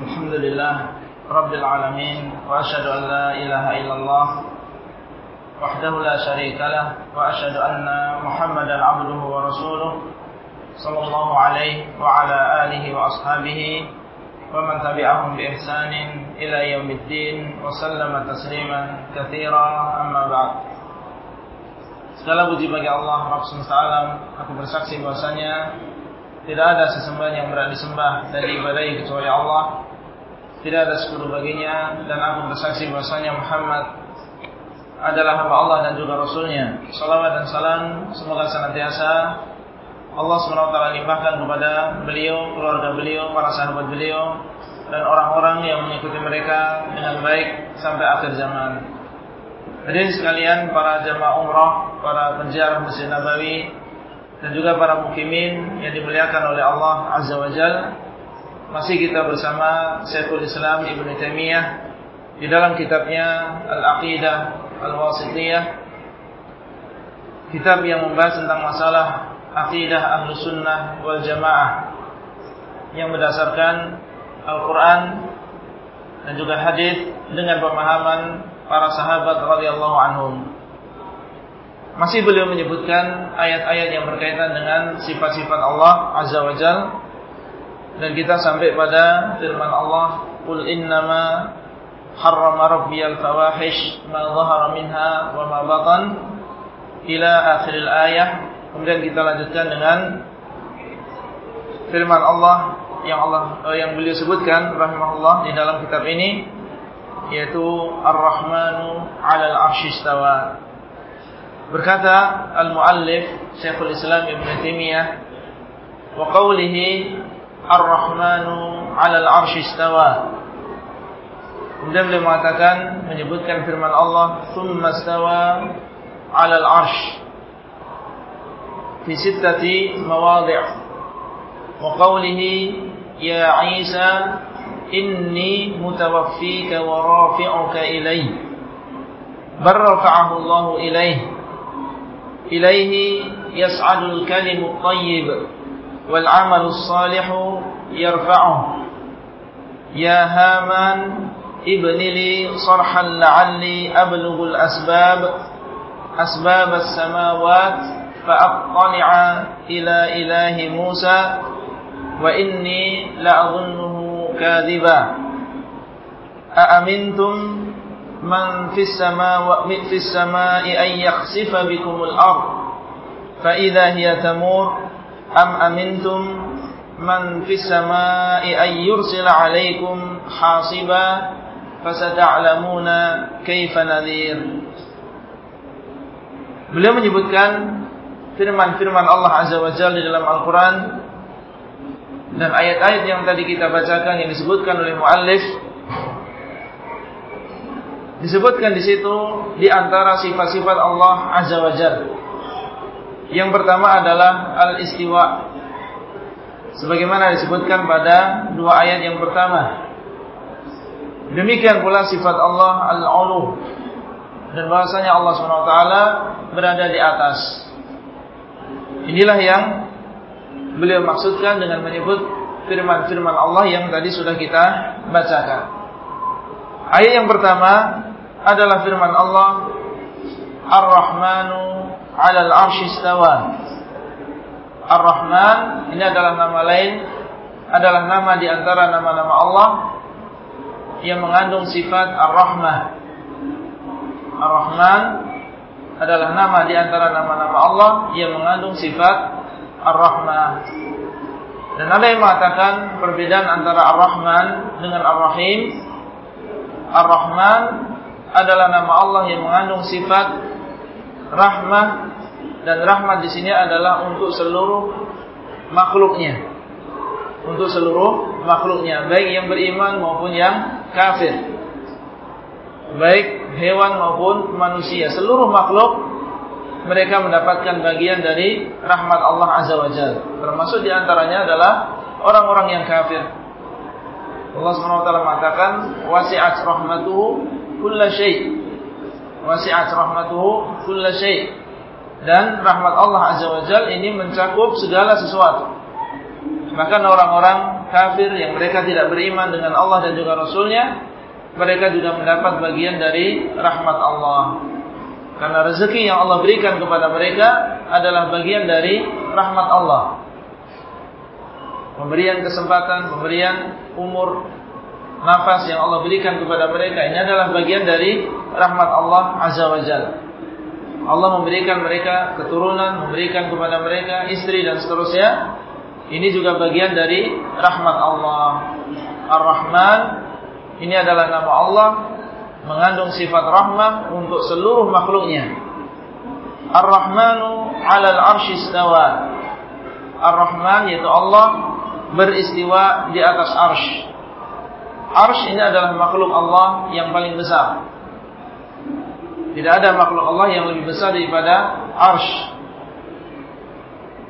الحمد لله رب العالمين وأشهد أن لا إله إلا الله وحده لا شريك له وأشهد أن محمدا عبده ورسوله صلى الله عليه وعلى آله وأصحابه ومن تبعهم بإحسان إلى يوم الدين وسلم تسليما كثيرا أما بعد. Segala puji bagi Allah Rabb semesta alam. Aku bersaksi bahwasanya Tidak ada sesembahan yang berat disembah Dan diibadahi kecuali Allah. Tidak ada sekutu baginya Dan aku bersaksi bahwasanya Muhammad Adalah hamba Allah dan juga Rasulnya. Salawat dan salam Semoga senantiasa Allah SWT limpahkan kepada beliau Keluarga beliau, para sahabat beliau Dan orang-orang yang mengikuti mereka Dengan baik sampai akhir zaman. Hadirin sekalian para jamaah umrah, para penjara Masjid Nabawi dan juga para mukimin yang dimuliakan oleh Allah Azza wa Jal. Masih kita bersama Syekhul Islam Ibn Taimiyah di dalam kitabnya Al-Aqidah Al-Wasitiyah. Kitab yang membahas tentang masalah akidah ahlu sunnah wal jamaah yang berdasarkan Al-Quran dan juga hadis dengan pemahaman para sahabat radhiyallahu anhum. Masih beliau menyebutkan ayat-ayat yang berkaitan dengan sifat-sifat Allah Azza wa Jal dan kita sampai pada firman Allah Qul innama harrama rabbiyal fawahish ma dhahara minha wa ma batan ila akhiril ayah kemudian kita lanjutkan dengan firman Allah yang Allah yang beliau sebutkan rahimahullah di dalam kitab ini yaitu Ar-Rahmanu 'alal 'arsy istawa. Berkata al-muallif Syekhul Islam Ibn Taimiyah wa qawlihi Ar-Rahmanu 'alal 'arsy istawa. Kemudian beliau mengatakan menyebutkan firman Allah tsumma istawa 'alal 'arsy fi sittati mawadhi' wa qawlihi ya Isa inni mutawaffika wa rafi'uka ilayh bal rafa'ahu Allah ilayh ilayhi إليه يسعد الكلم الطيب والعمل الصالح يرفعه. يا هامان ابن لي صرحا لعلي أبلغ الأسباب. أسباب السماوات فأطلع إلى إله موسى وإني لأظنه كاذبا. أأمنتم man fis السماء min fis السماء ay yakhsifa بكم ard fa هي hiya tamur am amintum man fis samai ay yursila حاصبا hasiba كيف نذير nadhir. Beliau menyebutkan firman-firman Allah Azza wa Jalla di dalam Al-Qur'an. Dan ayat-ayat yang tadi kita bacakan yang disebutkan oleh muallif disebutkan di situ di antara sifat-sifat Allah Azza wa Jalla. Yang pertama adalah al-istiwa. Sebagaimana disebutkan pada dua ayat yang pertama. Demikian pula sifat Allah al-ulu dan bahasanya Allah SWT berada di atas. Inilah yang beliau maksudkan dengan menyebut firman-firman Allah yang tadi sudah kita bacakan. Ayat yang pertama adalah firman Allah Ar-Rahmanu 'alal 'arsy istawa. Ar-Rahman ini adalah nama lain adalah nama di antara nama-nama Allah yang mengandung sifat Ar-Rahmah. Ar-Rahman adalah nama di antara nama-nama Allah yang mengandung sifat Ar-Rahmah. Dan ada yang mengatakan perbedaan antara Ar-Rahman dengan Ar-Rahim. Ar-Rahman adalah nama Allah yang mengandung sifat rahmah dan rahmat di sini adalah untuk seluruh makhluknya. Untuk seluruh makhluknya, baik yang beriman maupun yang kafir. Baik hewan maupun manusia, seluruh makhluk mereka mendapatkan bagian dari rahmat Allah Azza wa Jalla. Termasuk di antaranya adalah orang-orang yang kafir. Allah SWT mengatakan wasi'at kulla syai. Wasi'at rahmatuhu kulla syai. Dan rahmat Allah Azza wa Jalla ini mencakup segala sesuatu. Bahkan orang-orang kafir yang mereka tidak beriman dengan Allah dan juga Rasulnya, mereka juga mendapat bagian dari rahmat Allah. Karena rezeki yang Allah berikan kepada mereka adalah bagian dari rahmat Allah. Pemberian kesempatan, pemberian umur, nafas yang Allah berikan kepada mereka ini adalah bagian dari rahmat Allah Azza wa Jalla. Allah memberikan mereka keturunan, memberikan kepada mereka istri dan seterusnya. Ini juga bagian dari rahmat Allah. Ar-Rahman ini adalah nama Allah mengandung sifat rahmah untuk seluruh makhluknya. Ar-Rahmanu 'alal 'arsy istawa. Ar-Rahman yaitu Allah beristiwa di atas arsh. Arsh ini adalah makhluk Allah yang paling besar. Tidak ada makhluk Allah yang lebih besar daripada arsh.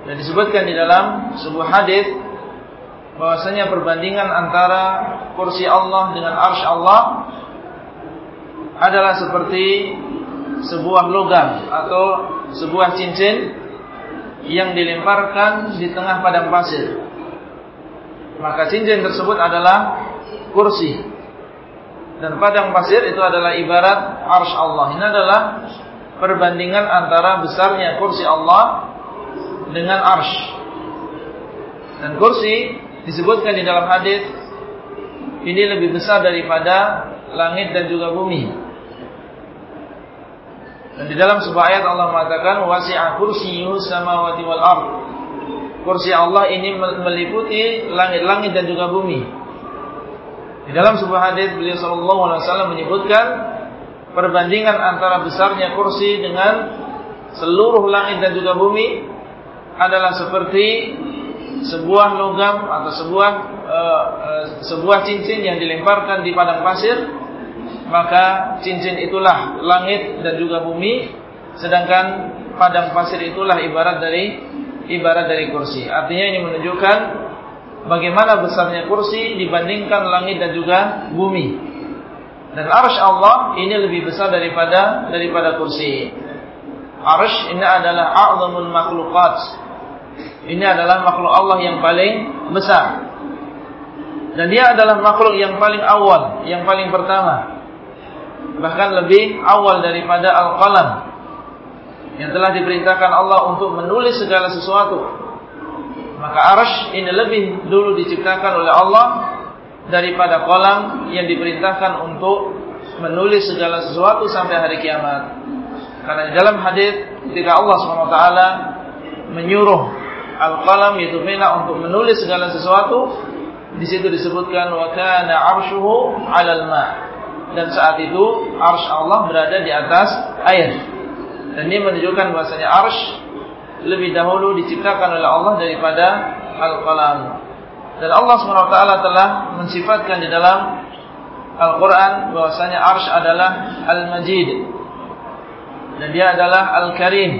Dan disebutkan di dalam sebuah hadis bahwasanya perbandingan antara kursi Allah dengan arsy Allah adalah seperti sebuah logam atau sebuah cincin yang dilemparkan di tengah padang pasir. Maka cincin tersebut adalah kursi. Dan padang pasir itu adalah ibarat arsy Allah. Ini adalah perbandingan antara besarnya kursi Allah dengan arsy. Dan kursi disebutkan di dalam hadis ini lebih besar daripada langit dan juga bumi. Dan di dalam sebuah ayat Allah mengatakan wasi'a kursiyyuhu samawati wal ard. Kursi Allah ini meliputi langit-langit dan juga bumi. Di dalam sebuah hadis beliau sallallahu alaihi wasallam menyebutkan perbandingan antara besarnya kursi dengan seluruh langit dan juga bumi adalah seperti sebuah logam atau sebuah uh, uh, sebuah cincin yang dilemparkan di padang pasir. Maka cincin itulah langit dan juga bumi sedangkan padang pasir itulah ibarat dari ibarat dari kursi. Artinya ini menunjukkan bagaimana besarnya kursi dibandingkan langit dan juga bumi dan arsh Allah ini lebih besar daripada daripada kursi arsh ini adalah a'zamul makhluqat ini adalah makhluk Allah yang paling besar. Dan dia adalah makhluk yang paling awal, yang paling pertama. Bahkan lebih awal daripada Al-Qalam. Yang telah diperintahkan Allah untuk menulis segala sesuatu. Maka arsh ini lebih dulu diciptakan oleh Allah daripada kolam yang diperintahkan untuk menulis segala sesuatu sampai hari kiamat. Karena di dalam hadis ketika Allah SWT menyuruh al-qalam yaitu pena untuk menulis segala sesuatu di situ disebutkan wa kana arshuhu 'alal ma dan saat itu arsy Allah berada di atas air dan ini menunjukkan bahasanya arsy lebih dahulu diciptakan oleh Allah daripada al-qalam dan Allah SWT telah mensifatkan di dalam Al-Quran bahwasanya arsh adalah Al-Majid dan dia adalah Al-Karim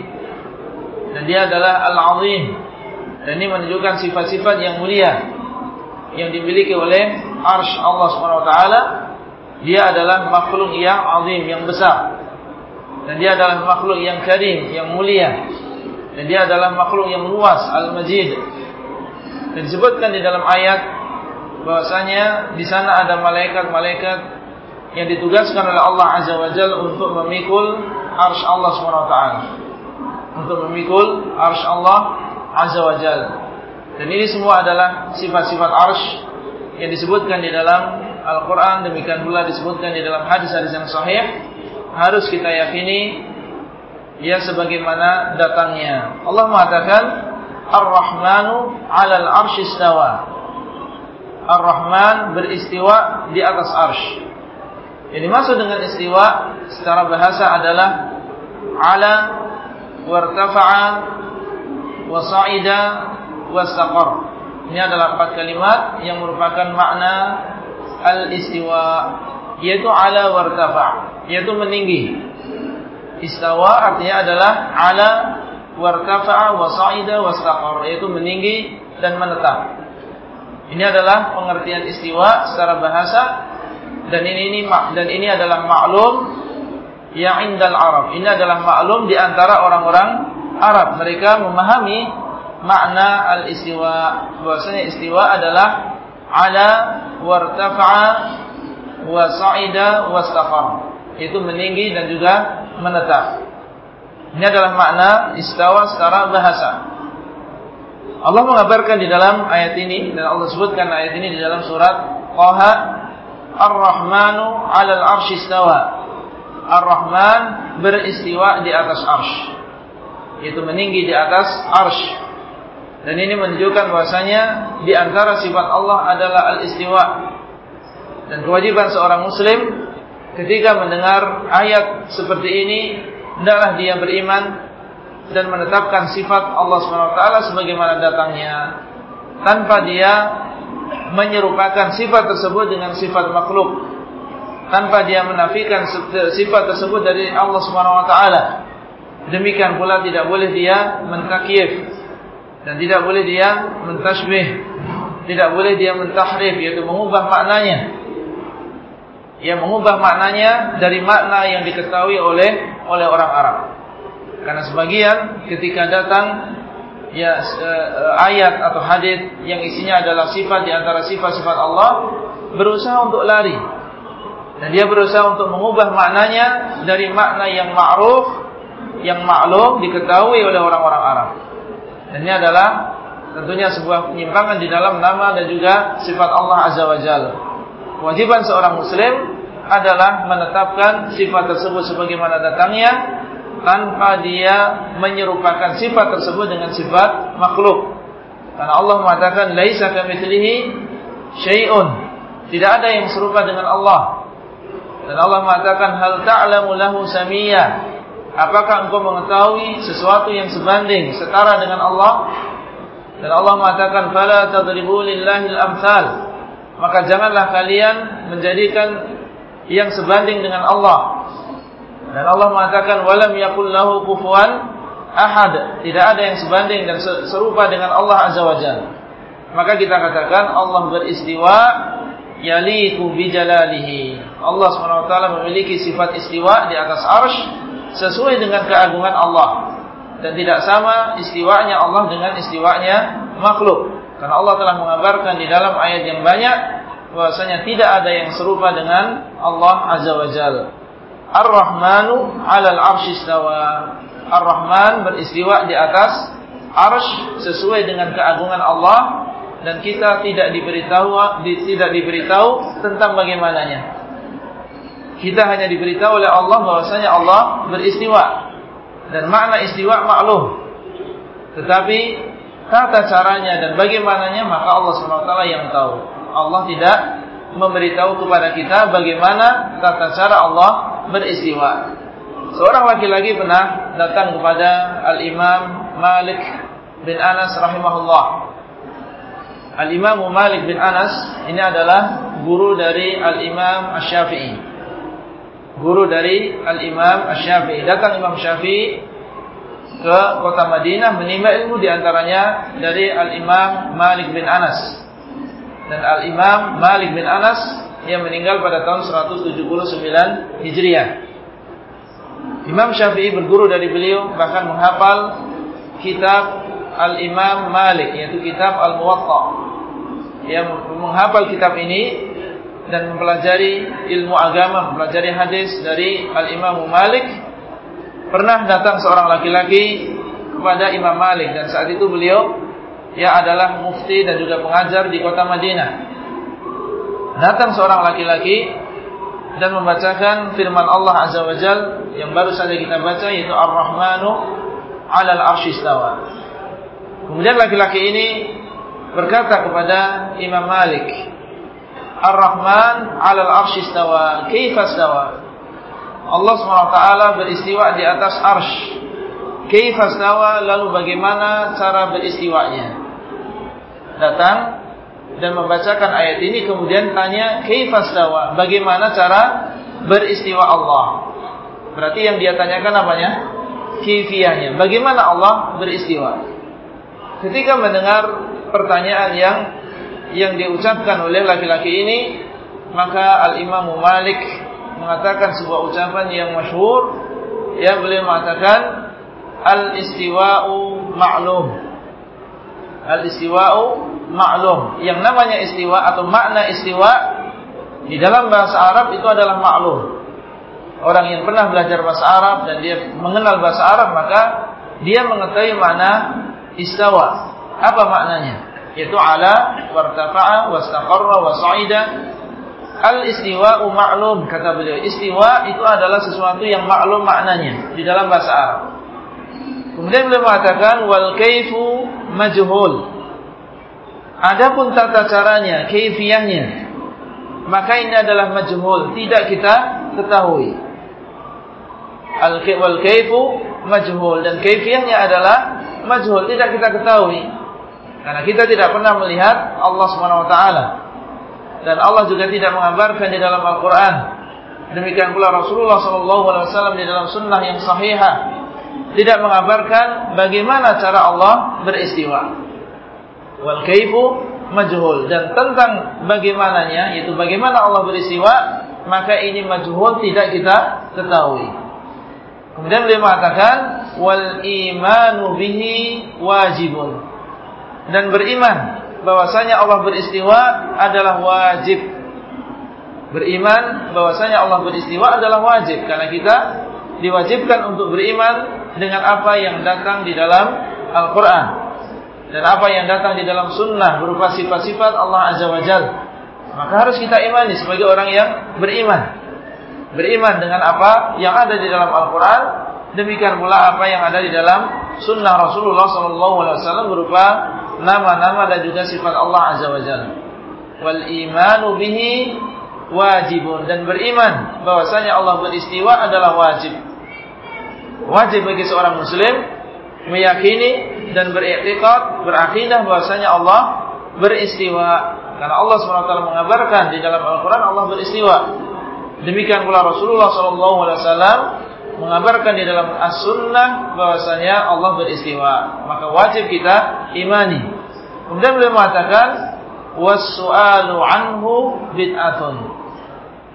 dan dia adalah Al-Azim dan ini menunjukkan sifat-sifat yang mulia yang dimiliki oleh Arsh Allah SWT. Dia adalah makhluk yang azim, yang besar. Dan dia adalah makhluk yang karim, yang mulia. Dan dia adalah makhluk yang luas, al-majid. Dan disebutkan di dalam ayat bahwasanya di sana ada malaikat-malaikat yang ditugaskan oleh Allah Azza wa Jalla untuk memikul arsh Allah SWT. Untuk memikul arsh Allah Azza wa Jal. Dan ini semua adalah sifat-sifat arsh yang disebutkan di dalam Al-Quran. Demikian pula disebutkan di dalam hadis-hadis yang sahih. Harus kita yakini ya sebagaimana datangnya. Allah mengatakan Ar-Rahmanu 'alal arsy istawa. Ar-Rahman beristiwa di atas arsh. Yang dimaksud dengan istiwa secara bahasa adalah ala wartafa'a wasa'ida wasaqar. Ini adalah empat kalimat yang merupakan makna al-istiwa yaitu ala wartafa, yaitu meninggi. Istawa artinya adalah ala wartafa wasa'ida wasaqar, yaitu meninggi dan menetap. Ini adalah pengertian istiwa secara bahasa dan ini, ini dan ini adalah maklum yang indal Arab. Ini adalah maklum di antara orang-orang Arab mereka memahami makna al-istiwa bahwasanya istiwa adalah ala wartafa'a wa sa'ida wastaqar. Itu meninggi dan juga menetap. Ini adalah makna istawa secara bahasa. Allah mengabarkan di dalam ayat ini dan Allah sebutkan ayat ini di dalam surat Qaha Ar-Rahmanu 'alal 'arsy istawa. Ar-Rahman beristiwa di atas arsy. Itu meninggi di atas arsy. Dan ini menunjukkan bahwasanya di antara sifat Allah adalah al-istiwa. Dan kewajiban seorang muslim ketika mendengar ayat seperti ini hendaklah dia beriman dan menetapkan sifat Allah SWT sebagaimana datangnya. Tanpa dia menyerupakan sifat tersebut dengan sifat makhluk. Tanpa dia menafikan sifat tersebut dari Allah SWT demikian pula tidak boleh dia mentakyif dan tidak boleh dia mentashbih. Tidak boleh dia mentahrif yaitu mengubah maknanya ia mengubah maknanya dari makna yang diketahui oleh oleh orang Arab. Karena sebagian ketika datang ya ayat atau hadis yang isinya adalah sifat di antara sifat-sifat Allah berusaha untuk lari. Dan dia berusaha untuk mengubah maknanya dari makna yang ma'ruf, yang maklum diketahui oleh orang-orang Arab. Dan ini adalah tentunya sebuah penyimpangan di dalam nama dan juga sifat Allah Azza wa Jalla. Kewajiban seorang muslim adalah menetapkan sifat tersebut sebagaimana datangnya tanpa dia menyerupakan sifat tersebut dengan sifat makhluk. Karena Allah mengatakan laisa kamitslihi syai'un. Tidak ada yang serupa dengan Allah. Dan Allah mengatakan hal ta'lamu lahu samiyya. Apakah engkau mengetahui sesuatu yang sebanding setara dengan Allah? Dan Allah mengatakan fala tadribu lillahil amsal. Maka janganlah kalian menjadikan yang sebanding dengan Allah. Dan Allah mengatakan walam yakul lahu kufuwan ahad. Tidak ada yang sebanding dan serupa dengan Allah Azza wa Jalla. Maka kita katakan Allah beristiwa yaliku bijalalihi. Allah SWT memiliki sifat istiwa di atas arsh sesuai dengan keagungan Allah. Dan tidak sama istiwanya Allah dengan istiwanya makhluk. Karena Allah telah mengabarkan di dalam ayat yang banyak bahwasanya tidak ada yang serupa dengan Allah Azza wa Jalla. Ar-Rahmanu 'alal 'arsy istawa. Ar-Rahman beristiwa di atas arsy sesuai dengan keagungan Allah dan kita tidak diberitahu tidak diberitahu tentang bagaimananya. Kita hanya diberitahu oleh Allah bahwasanya Allah beristiwa dan makna istiwa maklum. Tetapi tata caranya dan bagaimananya maka Allah SWT yang tahu. Allah tidak memberitahu kepada kita bagaimana tata cara Allah beristiwa. Seorang laki-laki pernah datang kepada Al-Imam Malik bin Anas rahimahullah. Al-Imam Malik bin Anas ini adalah guru dari Al-Imam Asy-Syafi'i. Guru dari Al-Imam Asy-Syafi'i. Datang Imam Syafi'i ke kota Madinah menimba ilmu di antaranya dari Al-Imam Malik bin Anas dan Al-Imam Malik bin Anas yang meninggal pada tahun 179 Hijriah. Imam Syafi'i berguru dari beliau bahkan menghafal kitab Al-Imam Malik yaitu kitab Al-Muwatta. Yang menghafal kitab ini dan mempelajari ilmu agama, mempelajari hadis dari Al-Imam Malik pernah datang seorang laki-laki kepada Imam Malik dan saat itu beliau yang adalah mufti dan juga pengajar di kota Madinah. Datang seorang laki-laki dan membacakan firman Allah Azza wa Jal yang baru saja kita baca yaitu Ar-Rahmanu 'alal arsy istawa. Kemudian laki-laki ini berkata kepada Imam Malik, Ar-Rahman 'alal arsy istawa, kaifa istawa? Allah SWT beristiwa di atas arsy Kaifa stawa lalu bagaimana cara beristiwanya? Datang dan membacakan ayat ini kemudian tanya kaifa stawa? Bagaimana cara beristiwa Allah? Berarti yang dia tanyakan apanya? Kaifiyahnya. Bagaimana Allah beristiwa? Ketika mendengar pertanyaan yang yang diucapkan oleh laki-laki ini, maka Al-Imam Malik mengatakan sebuah ucapan yang masyhur yang beliau mengatakan al-istiwa'u ma'lum. Al-istiwa'u maklum. Yang namanya istiwa atau makna istiwa di dalam bahasa Arab itu adalah maklum. Orang yang pernah belajar bahasa Arab dan dia mengenal bahasa Arab maka dia mengetahui makna istawa. Apa maknanya? Yaitu ala, wartafa'a, wastaqarra, wasa'ida. Al-istiwa'u ma'lum kata beliau. Istiwa itu adalah sesuatu yang maklum maknanya di dalam bahasa Arab. Kemudian beliau mengatakan wal kaifu majhul. Adapun tata caranya, kaifiyahnya, maka ini adalah majhul, tidak kita ketahui. Al wal kaifu majhul dan kaifiyahnya adalah majhul, tidak kita ketahui. Karena kita tidak pernah melihat Allah Subhanahu wa taala. Dan Allah juga tidak mengabarkan di dalam Al-Qur'an. Demikian pula Rasulullah sallallahu alaihi wasallam di dalam sunnah yang sahihah tidak mengabarkan bagaimana cara Allah beristiwa. Wal kaifu majhul dan tentang bagaimananya yaitu bagaimana Allah beristiwa maka ini majhul tidak kita ketahui. Kemudian beliau mengatakan wal imanu bihi wajibun. Dan beriman bahwasanya Allah beristiwa adalah wajib. Beriman bahwasanya Allah beristiwa adalah wajib karena kita diwajibkan untuk beriman dengan apa yang datang di dalam Al-Quran. Dan apa yang datang di dalam Sunnah berupa sifat-sifat Allah Azza wa Jal. Maka harus kita imani sebagai orang yang beriman, beriman dengan apa yang ada di dalam Al-Quran, demikian pula apa yang ada di dalam Sunnah Rasulullah SAW berupa nama-nama dan juga sifat Allah Azza wa Jal. Wal imanu bihi wajibun. Dan beriman bahwasanya Allah beristiwa adalah wajib wajib bagi seorang muslim meyakini dan beriktikad, berakidah bahwasanya Allah beristiwa. Karena Allah SWT mengabarkan di dalam Al-Quran Allah beristiwa. Demikian pula Rasulullah SAW mengabarkan di dalam As-Sunnah bahwasanya Allah beristiwa. Maka wajib kita imani. Kemudian beliau mengatakan was-su'alu anhu bid'atun.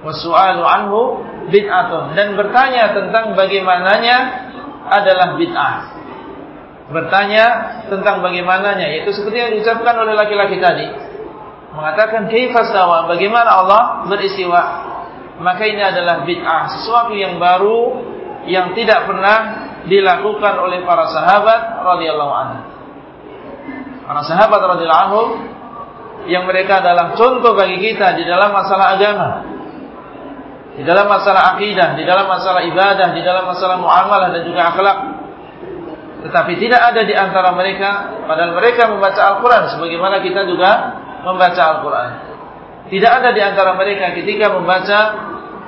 Was-su'alu anhu bid'atun dan bertanya tentang bagaimananya adalah bid'ah. Bertanya tentang bagaimananya yaitu seperti yang diucapkan oleh laki-laki tadi. Mengatakan kaifastawa, bagaimana Allah beristiwa? Maka ini adalah bid'ah, sesuatu yang baru yang tidak pernah dilakukan oleh para sahabat radhiyallahu anhu. Para sahabat radhiyallahu yang mereka adalah contoh bagi kita di dalam masalah agama di dalam masalah akidah, di dalam masalah ibadah, di dalam masalah muamalah dan juga akhlak. Tetapi tidak ada di antara mereka, padahal mereka membaca Al-Quran, sebagaimana kita juga membaca Al-Quran. Tidak ada di antara mereka ketika membaca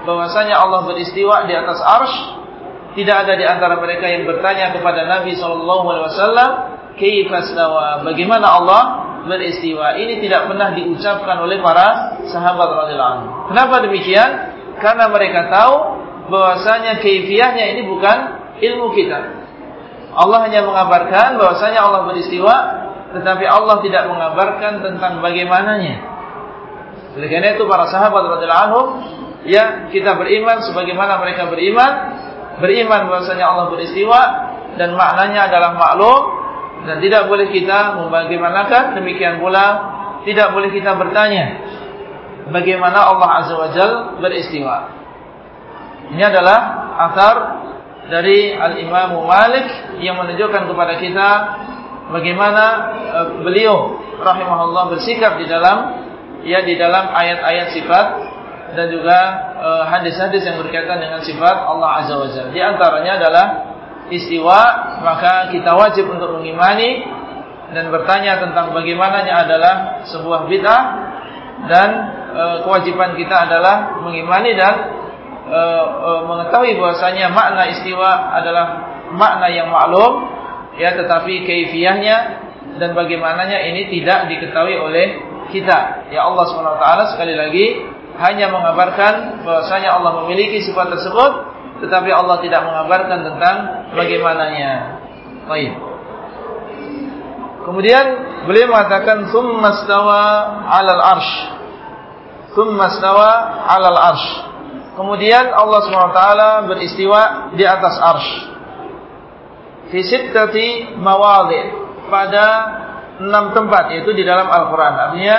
bahwasanya Allah beristiwa di atas arsh. Tidak ada di antara mereka yang bertanya kepada Nabi SAW, Kaifastawa, bagaimana Allah beristiwa. Ini tidak pernah diucapkan oleh para sahabat radhiyallahu. Kenapa demikian? Karena mereka tahu bahwasanya kaifiahnya ini bukan ilmu kita. Allah hanya mengabarkan bahwasanya Allah beristiwa, tetapi Allah tidak mengabarkan tentang bagaimananya. Oleh karena itu para sahabat radhiyallahu anhum ya kita beriman sebagaimana mereka beriman, beriman bahwasanya Allah beristiwa dan maknanya adalah maklum dan tidak boleh kita membagaimanakan demikian pula tidak boleh kita bertanya bagaimana Allah Azza wa Jal beristiwa. Ini adalah asar dari Al-Imam Malik yang menunjukkan kepada kita bagaimana uh, beliau rahimahullah bersikap di dalam ya di dalam ayat-ayat sifat dan juga uh, hadis-hadis yang berkaitan dengan sifat Allah Azza wa Jalla. Di antaranya adalah istiwa, maka kita wajib untuk mengimani dan bertanya tentang bagaimananya adalah sebuah bid'ah dan e, kewajiban kita adalah mengimani dan e, e, mengetahui bahwasanya makna istiwa adalah makna yang maklum ya tetapi kaifiyahnya dan bagaimananya ini tidak diketahui oleh kita. Ya Allah swt sekali lagi hanya mengabarkan bahwasanya Allah memiliki sifat tersebut tetapi Allah tidak mengabarkan tentang bagaimananya. Baik. Kemudian beliau mengatakan summa stawa 'alal arsh. Summa stawa 'alal arsh. Kemudian Allah SWT beristiwa di atas arsh. Fi sittati mawadhi' pada enam tempat yaitu di dalam Al-Qur'an. Artinya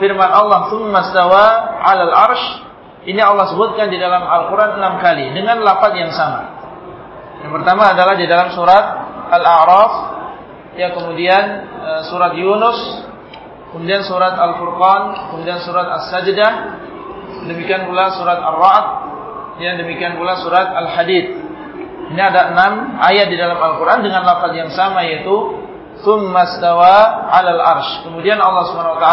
firman Allah tsummastawa 'alal arsh ini Allah sebutkan di dalam Al-Qur'an enam kali dengan lafaz yang sama. Yang pertama adalah di dalam surat Al-A'raf, ya kemudian eh, surat Yunus, kemudian surat Al-Furqan, kemudian surat As-Sajdah, demikian pula surat Ar-Ra'd, dan demikian pula surat Al-Hadid. Ini ada enam ayat di dalam Al-Quran dengan lafaz yang sama yaitu Thummastawa alal arsh. Kemudian Allah SWT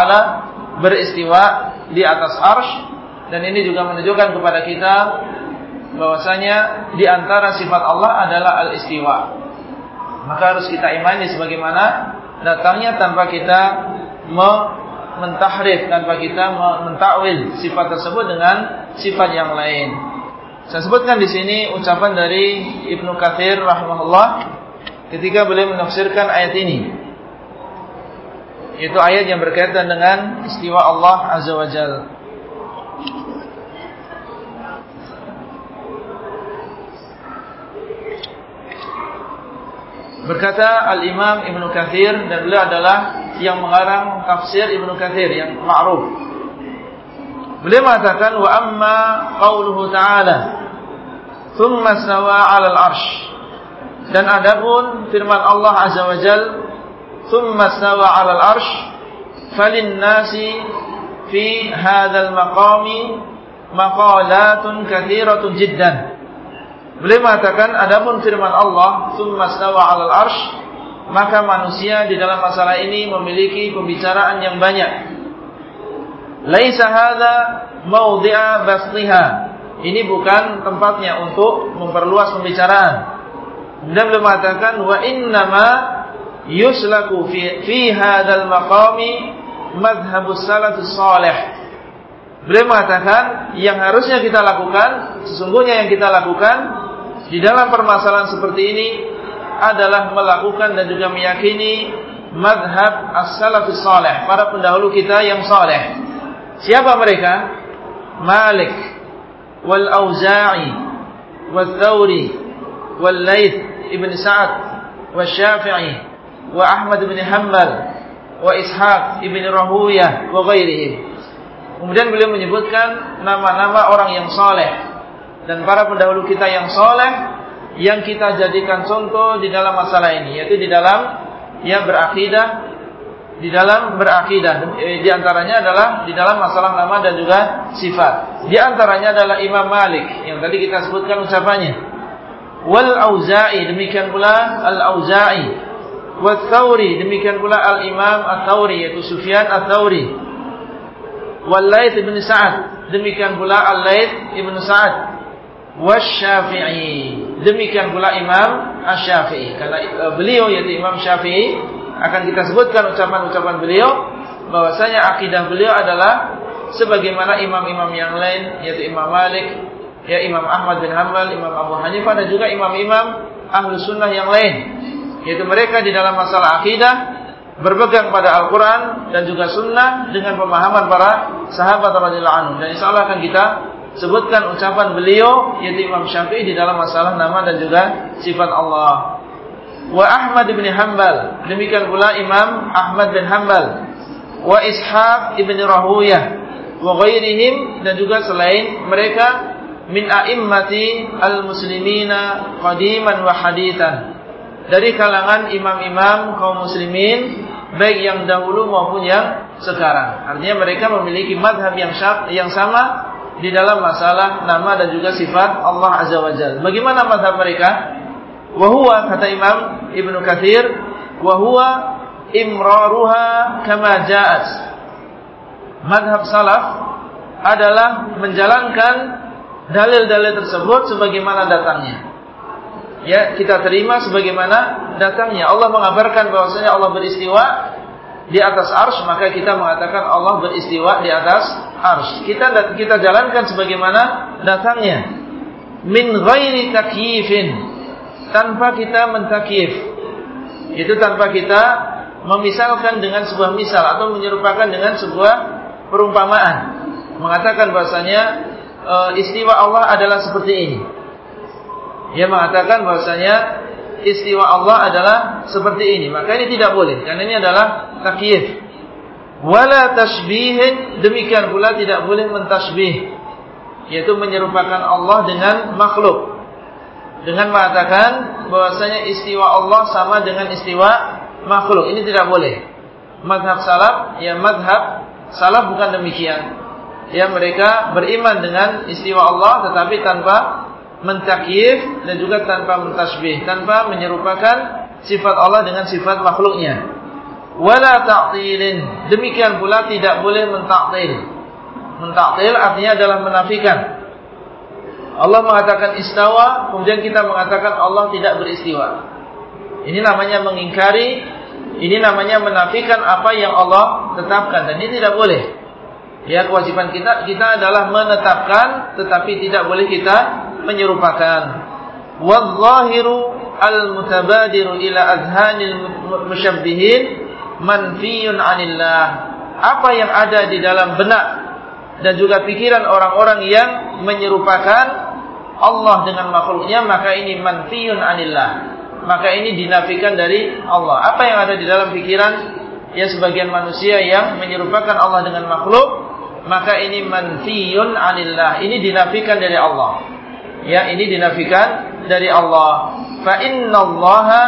beristiwa di atas arsh. Dan ini juga menunjukkan kepada kita bahwasanya di antara sifat Allah adalah al-istiwa. Maka harus kita imani sebagaimana datangnya tanpa kita mentahrif, tanpa kita mentakwil sifat tersebut dengan sifat yang lain. Saya sebutkan di sini ucapan dari Ibnu Katsir rahimahullah ketika beliau menafsirkan ayat ini. Itu ayat yang berkaitan dengan istiwa Allah Azza wa Jalla. Berkata Al-Imam Ibnu Katsir dan beliau adalah yang mengarang tafsir Ibnu Katsir yang ma'ruf Beliau mengatakan wa amma qauluhu ta'ala thumma sawa 'alal arsh. Dan adapun firman Allah Azza wa Jal thumma sawa 'alal arsh falin nasi fi hadzal maqami maqalatun katsiratun jiddan. Beliau mengatakan adapun firman Allah thumma sawa 'alal arsh maka manusia di dalam masalah ini memiliki pembicaraan yang banyak Laisa hadza basliha. Ini bukan tempatnya untuk memperluas pembicaraan. Dan beliau mengatakan wa innama yuslaku fi fi hadzal maqami madhhabus salafus salih. Beliau mengatakan yang harusnya kita lakukan, sesungguhnya yang kita lakukan di dalam permasalahan seperti ini adalah melakukan dan juga meyakini madhab as-salafus salih, para pendahulu kita yang saleh. Siapa mereka? Malik wal Auza'i wal Thawri wal Laith ibn Sa'ad wal Syafi'i wa Ahmad ibn Hanbal wa Ishaq ibn Rahuyah wa ghairihim. Kemudian beliau menyebutkan nama-nama orang yang soleh dan para pendahulu kita yang soleh yang kita jadikan contoh di dalam masalah ini yaitu di dalam yang berakidah di dalam berakidah. Eh, di antaranya adalah di dalam masalah nama dan juga sifat. Di antaranya adalah Imam Malik yang tadi kita sebutkan ucapannya. Wal Auza'i demikian pula Al Auza'i. Wal Thawri demikian pula Al Imam Al Thawri yaitu Sufyan Al Thawri. Wal Laith ibn Sa'ad demikian pula Al Laith ibn Sa'ad. Wasyafi'i demikian pula Imam Asy-Syafi'i karena eh, beliau yaitu Imam Syafi'i akan kita sebutkan ucapan-ucapan beliau bahwasanya akidah beliau adalah sebagaimana imam-imam yang lain yaitu Imam Malik, ya Imam Ahmad bin Hanbal, Imam Abu Hanifah dan juga imam-imam ahlu sunnah yang lain. Yaitu mereka di dalam masalah akidah berpegang pada Al-Quran dan juga sunnah dengan pemahaman para sahabat radhiyallahu anhu. Dan insya Allah akan kita sebutkan ucapan beliau yaitu Imam Syafi'i di dalam masalah nama dan juga sifat Allah. Wa Ahmad bin Hanbal. Demikian pula Imam Ahmad bin Hanbal. Wa Ishaq ibn Rahuyah. Wa ghairihim dan juga selain mereka min a'immati al-muslimina qadiman wa hadithan. Dari kalangan imam-imam kaum muslimin baik yang dahulu maupun yang sekarang. Artinya mereka memiliki madhab yang syak, yang sama di dalam masalah nama dan juga sifat Allah Azza wa Jalla bagaimana madhab mereka Wahua kata Imam Ibnu Kathir, wahua imraruha kama ja'at. Madhab salaf adalah menjalankan dalil-dalil tersebut sebagaimana datangnya. Ya, kita terima sebagaimana datangnya. Allah mengabarkan bahwasanya Allah beristiwa di atas arsh, maka kita mengatakan Allah beristiwa di atas arsh. Kita kita jalankan sebagaimana datangnya. Min ghairi takyifin tanpa kita mentakif. Itu tanpa kita memisalkan dengan sebuah misal atau menyerupakan dengan sebuah perumpamaan. Mengatakan bahasanya e, istiwa Allah adalah seperti ini. Ia mengatakan bahasanya istiwa Allah adalah seperti ini. Maka ini tidak boleh. Karena ini adalah takyif. Wala tashbihin demikian pula tidak boleh mentasbih yaitu menyerupakan Allah dengan makhluk. Dengan mengatakan bahwasanya istiwa Allah sama dengan istiwa makhluk. Ini tidak boleh. Madhab salaf ya madhab salaf bukan demikian. Ya mereka beriman dengan istiwa Allah tetapi tanpa mentakyif dan juga tanpa mentasbih tanpa menyerupakan sifat Allah dengan sifat makhluknya. Wala ta'tilin. Demikian pula tidak boleh mentaktil. Mentaktil artinya adalah menafikan. Allah mengatakan istawa kemudian kita mengatakan Allah tidak beristiwa. Ini namanya mengingkari ini namanya menafikan apa yang Allah tetapkan dan ini tidak boleh. Ya kewajiban kita kita adalah menetapkan tetapi tidak boleh kita menyerupakan wadzahiru al-mutabadiru ila azhanil musyabbihin manfiyun anillah. Apa yang ada di dalam benak dan juga pikiran orang-orang yang menyerupakan Allah dengan makhluknya maka ini manfiyun anillah. Maka ini dinafikan dari Allah. Apa yang ada di dalam pikiran ya sebagian manusia yang menyerupakan Allah dengan makhluk maka ini manfiyun anillah. Ini dinafikan dari Allah. Ya, ini dinafikan dari Allah. Fa innallaha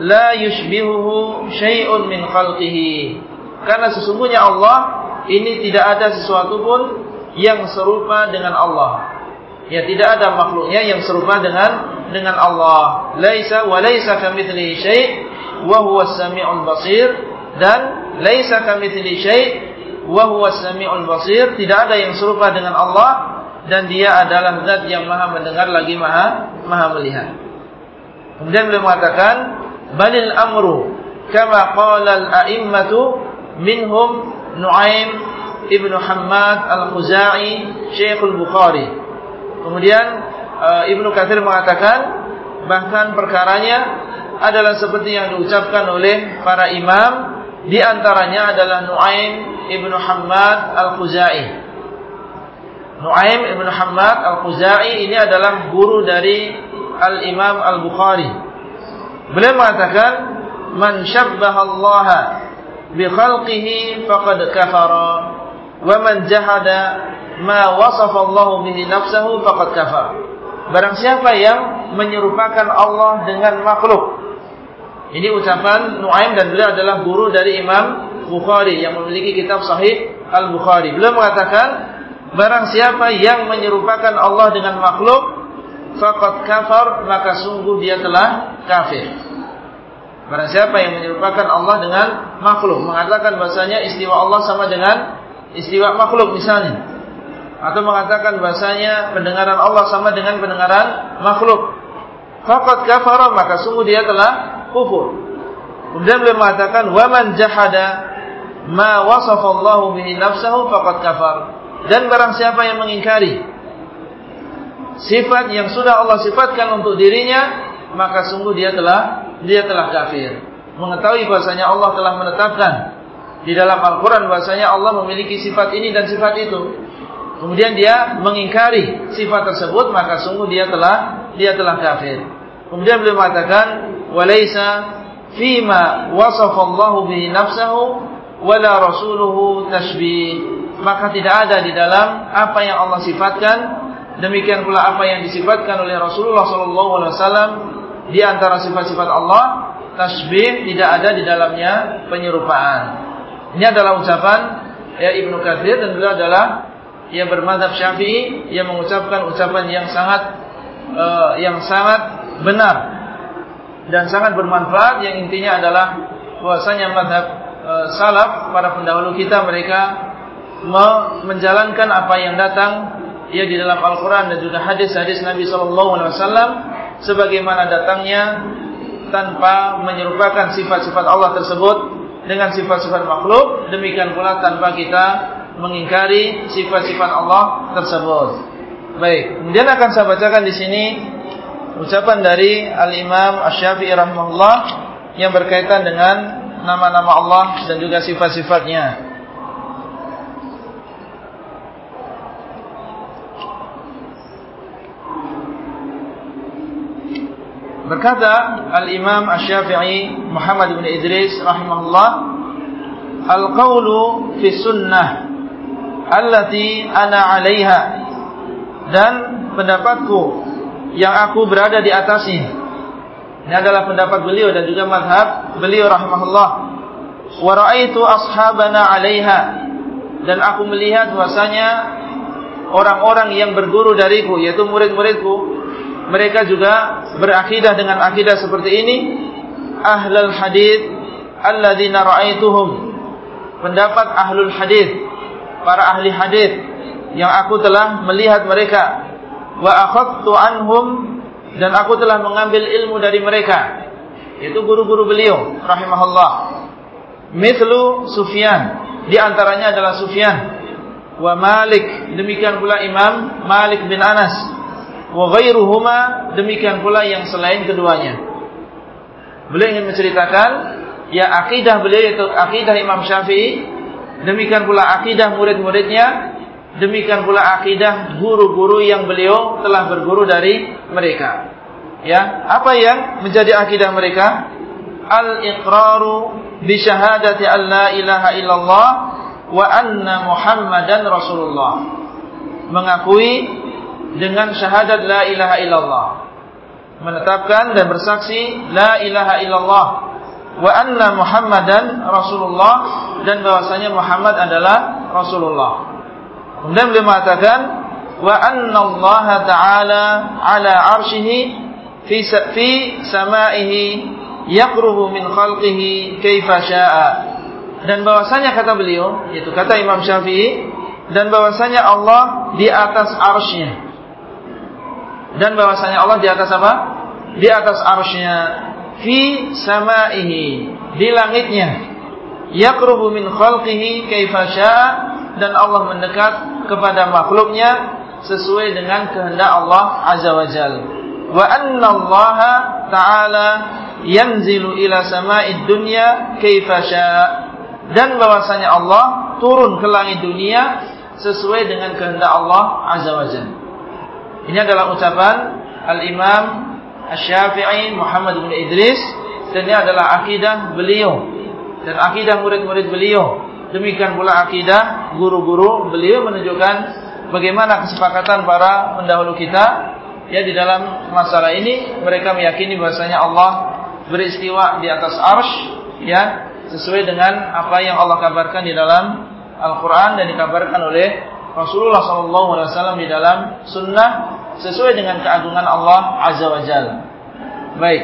la yushbihuhu syai'un min khalqihi. Karena sesungguhnya Allah ini tidak ada sesuatu pun yang serupa dengan Allah. Ya tidak ada makhluknya yang serupa dengan dengan Allah. Laisa wa laisa kamitslihi syai' wa huwa as-sami'ul basir dan laisa kamitslihi syai' wa huwa as-sami'ul basir. Tidak ada yang serupa dengan Allah dan dia adalah zat yang maha mendengar lagi maha maha melihat. Kemudian beliau mengatakan balil amru kama qala al-a'immatu minhum Nuaim Ibnu Hammad Al-Khuzai Syekhul Bukhari kemudian uh, Ibnu Katsir mengatakan bahkan perkaranya adalah seperti yang diucapkan oleh para imam di antaranya adalah Nuaim Ibnu Hammad Al-Khuzai Nuaim Ibnu Hammad Al-Khuzai ini adalah guru dari Al-Imam Al-Bukhari Beliau mengatakan man syabbaha Allah bi khalqihi faqad kafara wa man jahada ma wasafa Allah bihi nafsahu faqad kafar. Barang siapa yang menyerupakan Allah dengan makhluk. Ini ucapan Nuaim dan beliau adalah guru dari Imam Bukhari yang memiliki kitab Sahih Al-Bukhari. Beliau mengatakan barang siapa yang menyerupakan Allah dengan makhluk faqad kafar maka sungguh dia telah kafir. Barang siapa yang menyerupakan Allah dengan makhluk, mengatakan bahasanya istiwa Allah sama dengan istiwa makhluk misalnya. Atau mengatakan bahasanya pendengaran Allah sama dengan pendengaran makhluk. Faqad kafara maka sungguh dia telah kufur. Kemudian beliau mengatakan waman jahada ma wasafa Allah bihi nafsahu faqad kafar. Dan barang siapa yang mengingkari sifat yang sudah Allah sifatkan untuk dirinya, maka sungguh dia telah dia telah kafir. Mengetahui bahasanya Allah telah menetapkan di dalam Al-Quran bahasanya Allah memiliki sifat ini dan sifat itu. Kemudian dia mengingkari sifat tersebut, maka sungguh dia telah dia telah kafir. Kemudian beliau mengatakan, "Walaisa fima wasafallahu bihi nafsahu wala rasuluhu tashbih." Maka tidak ada di dalam apa yang Allah sifatkan Demikian pula apa yang disifatkan oleh Rasulullah SAW di antara sifat-sifat Allah, tasbih tidak ada di dalamnya penyerupaan. Ini adalah ucapan ya Ibnu Katsir dan beliau adalah yang bermadhab Syafi'i yang mengucapkan ucapan yang sangat uh, yang sangat benar dan sangat bermanfaat yang intinya adalah bahwasanya madhab uh, salaf para pendahulu kita mereka menjalankan apa yang datang ya di dalam Al-Quran dan juga hadis-hadis Nabi Sallallahu Alaihi Wasallam sebagaimana datangnya tanpa menyerupakan sifat-sifat Allah tersebut dengan sifat-sifat makhluk demikian pula tanpa kita mengingkari sifat-sifat Allah tersebut. Baik, kemudian akan saya bacakan di sini ucapan dari Al Imam Asy-Syafi'i rahimahullah yang berkaitan dengan nama-nama Allah dan juga sifat-sifatnya. Berkata Al-Imam Asy-Syafi'i Muhammad bin Idris rahimahullah, "Al-qawlu fi sunnah allati ana 'alaiha." Dan pendapatku yang aku berada di atasnya. Ini adalah pendapat beliau dan juga madhab beliau rahimahullah. Wa ra'aitu ashabana 'alaiha dan aku melihat bahwasanya orang-orang yang berguru dariku yaitu murid-muridku mereka juga berakidah dengan akidah seperti ini. Ahlul hadis alladzina ra'aituhum. Pendapat ahlul hadis para ahli hadis yang aku telah melihat mereka. Wa akhadtu anhum dan aku telah mengambil ilmu dari mereka. Yaitu guru-guru beliau rahimahullah. Mithlu Sufyan di antaranya adalah Sufyan. Wa Malik, demikian pula Imam Malik bin Anas wa ghairuhuma, demikian pula yang selain keduanya. Beliau ingin menceritakan ya akidah beliau itu akidah Imam Syafi'i, demikian pula akidah murid-muridnya, demikian pula akidah guru-guru yang beliau telah berguru dari mereka. Ya, apa yang menjadi akidah mereka? Al-iqraru bi syahadati an la ilaha illallah wa anna Muhammadan Rasulullah. Mengakui dengan syahadat la ilaha illallah. Menetapkan dan bersaksi la ilaha illallah wa anna Muhammadan Rasulullah dan bahwasanya Muhammad adalah Rasulullah. Kemudian beliau mengatakan wa anna Allah taala ala arsyihi fi fi samaihi yaqrubu min khalqihi kaifa syaa. Dan bahwasanya kata beliau, yaitu kata Imam Syafi'i, dan bahwasanya Allah di atas arsy Dan bahwasanya Allah di atas apa? Di atas arsy fi samaihi, di langitnya. Yaqrubu min khalqihi kaifa dan Allah mendekat kepada makhluknya sesuai dengan kehendak Allah Azza wa Jalla. Wa anna Allah Ta'ala yanzilu ila sama'id dunya kaifa dan bahwasanya Allah turun ke langit dunia sesuai dengan kehendak Allah azza wajalla. Ini adalah ucapan Al-Imam Asy-Syafi'i Muhammad bin Idris dan ini adalah akidah beliau dan akidah murid-murid beliau. Demikian pula akidah guru-guru beliau menunjukkan bagaimana kesepakatan para pendahulu kita ya di dalam masalah ini mereka meyakini bahwasanya Allah beristiwa di atas arsh ya sesuai dengan apa yang Allah kabarkan di dalam Al-Qur'an dan dikabarkan oleh Rasulullah SAW di dalam sunnah sesuai dengan keagungan Allah Azza wa Jalla. Baik.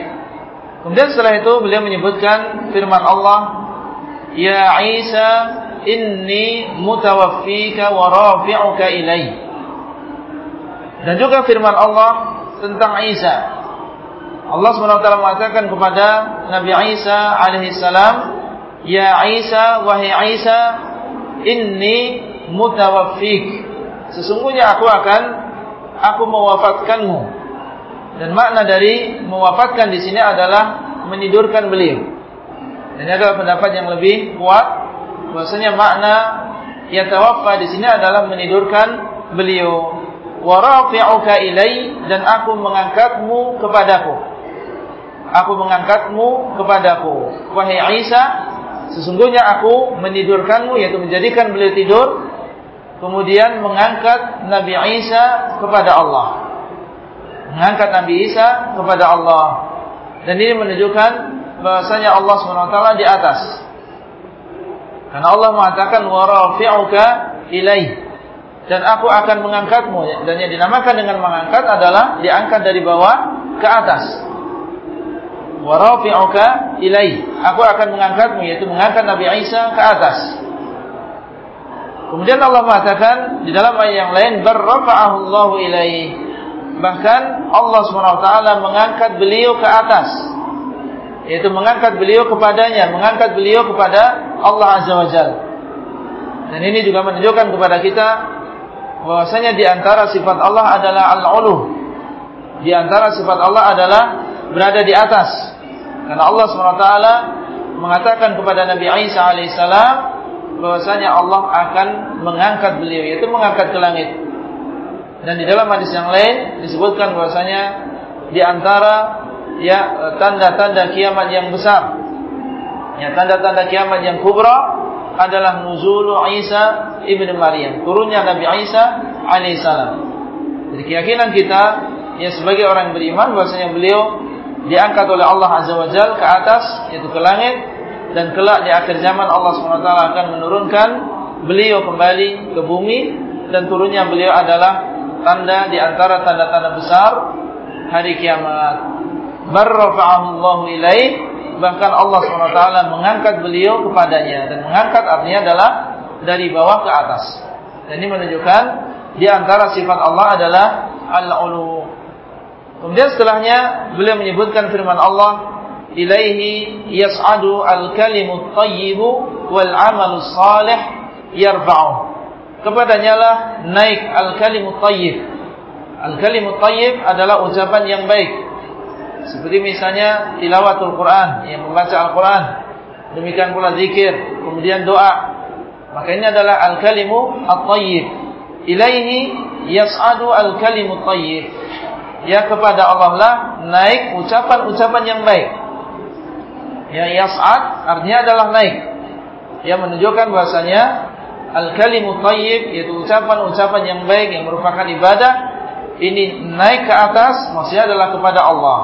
Kemudian setelah itu beliau menyebutkan firman Allah, "Ya Isa, inni mutawaffika wa rafi'uka ilai." Dan juga firman Allah tentang Isa, Allah SWT mengatakan kepada Nabi Isa alaihissalam, Ya Isa, wahai Isa, inni mutawaffik. Sesungguhnya aku akan aku mewafatkanmu. Dan makna dari mewafatkan di sini adalah menidurkan beliau. Ini adalah pendapat yang lebih kuat bahwasanya makna ya tawaffa di sini adalah menidurkan beliau. Wa rafi'uka ilai dan aku mengangkatmu kepadaku aku mengangkatmu kepadaku. Wahai Isa, sesungguhnya aku menidurkanmu yaitu menjadikan beliau tidur kemudian mengangkat Nabi Isa kepada Allah. Mengangkat Nabi Isa kepada Allah. Dan ini menunjukkan bahwasanya Allah SWT di atas. Karena Allah mengatakan wa ilaih dan aku akan mengangkatmu dan yang dinamakan dengan mengangkat adalah diangkat dari bawah ke atas wa ilai. Aku akan mengangkatmu yaitu mengangkat Nabi Isa ke atas. Kemudian Allah mengatakan di dalam ayat yang lain barrafa'ahu Allahu ilai. Bahkan Allah SWT mengangkat beliau ke atas. Yaitu mengangkat beliau kepadanya, mengangkat beliau kepada Allah Azza wa Jalla. Dan ini juga menunjukkan kepada kita bahwasanya di antara sifat Allah adalah al-ulu. Di antara sifat Allah adalah berada di atas. Karena Allah SWT mengatakan kepada Nabi Isa alaihissalam bahwasanya Allah akan mengangkat beliau yaitu mengangkat ke langit. Dan di dalam hadis yang lain disebutkan bahwasanya di antara ya tanda-tanda kiamat yang besar. Ya tanda-tanda kiamat yang kubra adalah nuzulu Isa ibnu Maryam, turunnya Nabi Isa alaihissalam. Jadi keyakinan kita ya sebagai orang beriman bahwasanya beliau diangkat oleh Allah Azza wa Jalla ke atas yaitu ke langit dan kelak di akhir zaman Allah SWT akan menurunkan beliau kembali ke bumi dan turunnya beliau adalah tanda di antara tanda-tanda besar hari kiamat. Barrafa'ahu Allah ilaih bahkan Allah SWT mengangkat beliau kepadanya dan mengangkat artinya adalah dari bawah ke atas. Dan ini menunjukkan di antara sifat Allah adalah al-ulu. Kemudian setelahnya beliau menyebutkan firman Allah, "Ilaihi yas'adu al-kalimu thayyibu wal 'amalu salih yarfa'u." Kepadanya lah naik al-kalimu thayyib. Al-kalimu thayyib adalah ucapan yang baik seperti misalnya tilawatul Quran, yang membaca Al-Quran. Demikian pula zikir, kemudian doa. Maka ini adalah al-kalimu at-tayyib. Ilaihi yas'adu al-kalimu tayyib. Ya kepada Allah lah naik ucapan-ucapan yang baik. Ya yas'ad artinya adalah naik. Ya menunjukkan bahasanya al-kalimu tayyib yaitu ucapan-ucapan yang baik yang merupakan ibadah ini naik ke atas maksudnya adalah kepada Allah.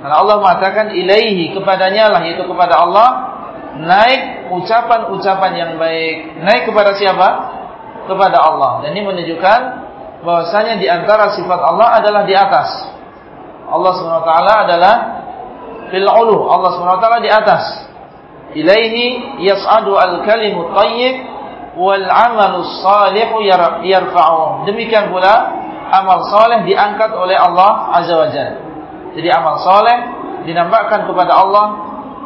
Karena Allah mengatakan ilaihi kepadanya lah yaitu kepada Allah naik ucapan-ucapan yang baik. Naik kepada siapa? Kepada Allah. Dan ini menunjukkan bahwasanya di antara sifat Allah adalah di atas. Allah SWT adalah fil ulu. Allah SWT di atas. Ilaihi yas'adu al-kalimu tayyib wal amalu salihu yarfa'u. Demikian pula amal saleh diangkat oleh Allah Azza wa Jalla. Jadi amal soleh dinampakkan kepada Allah.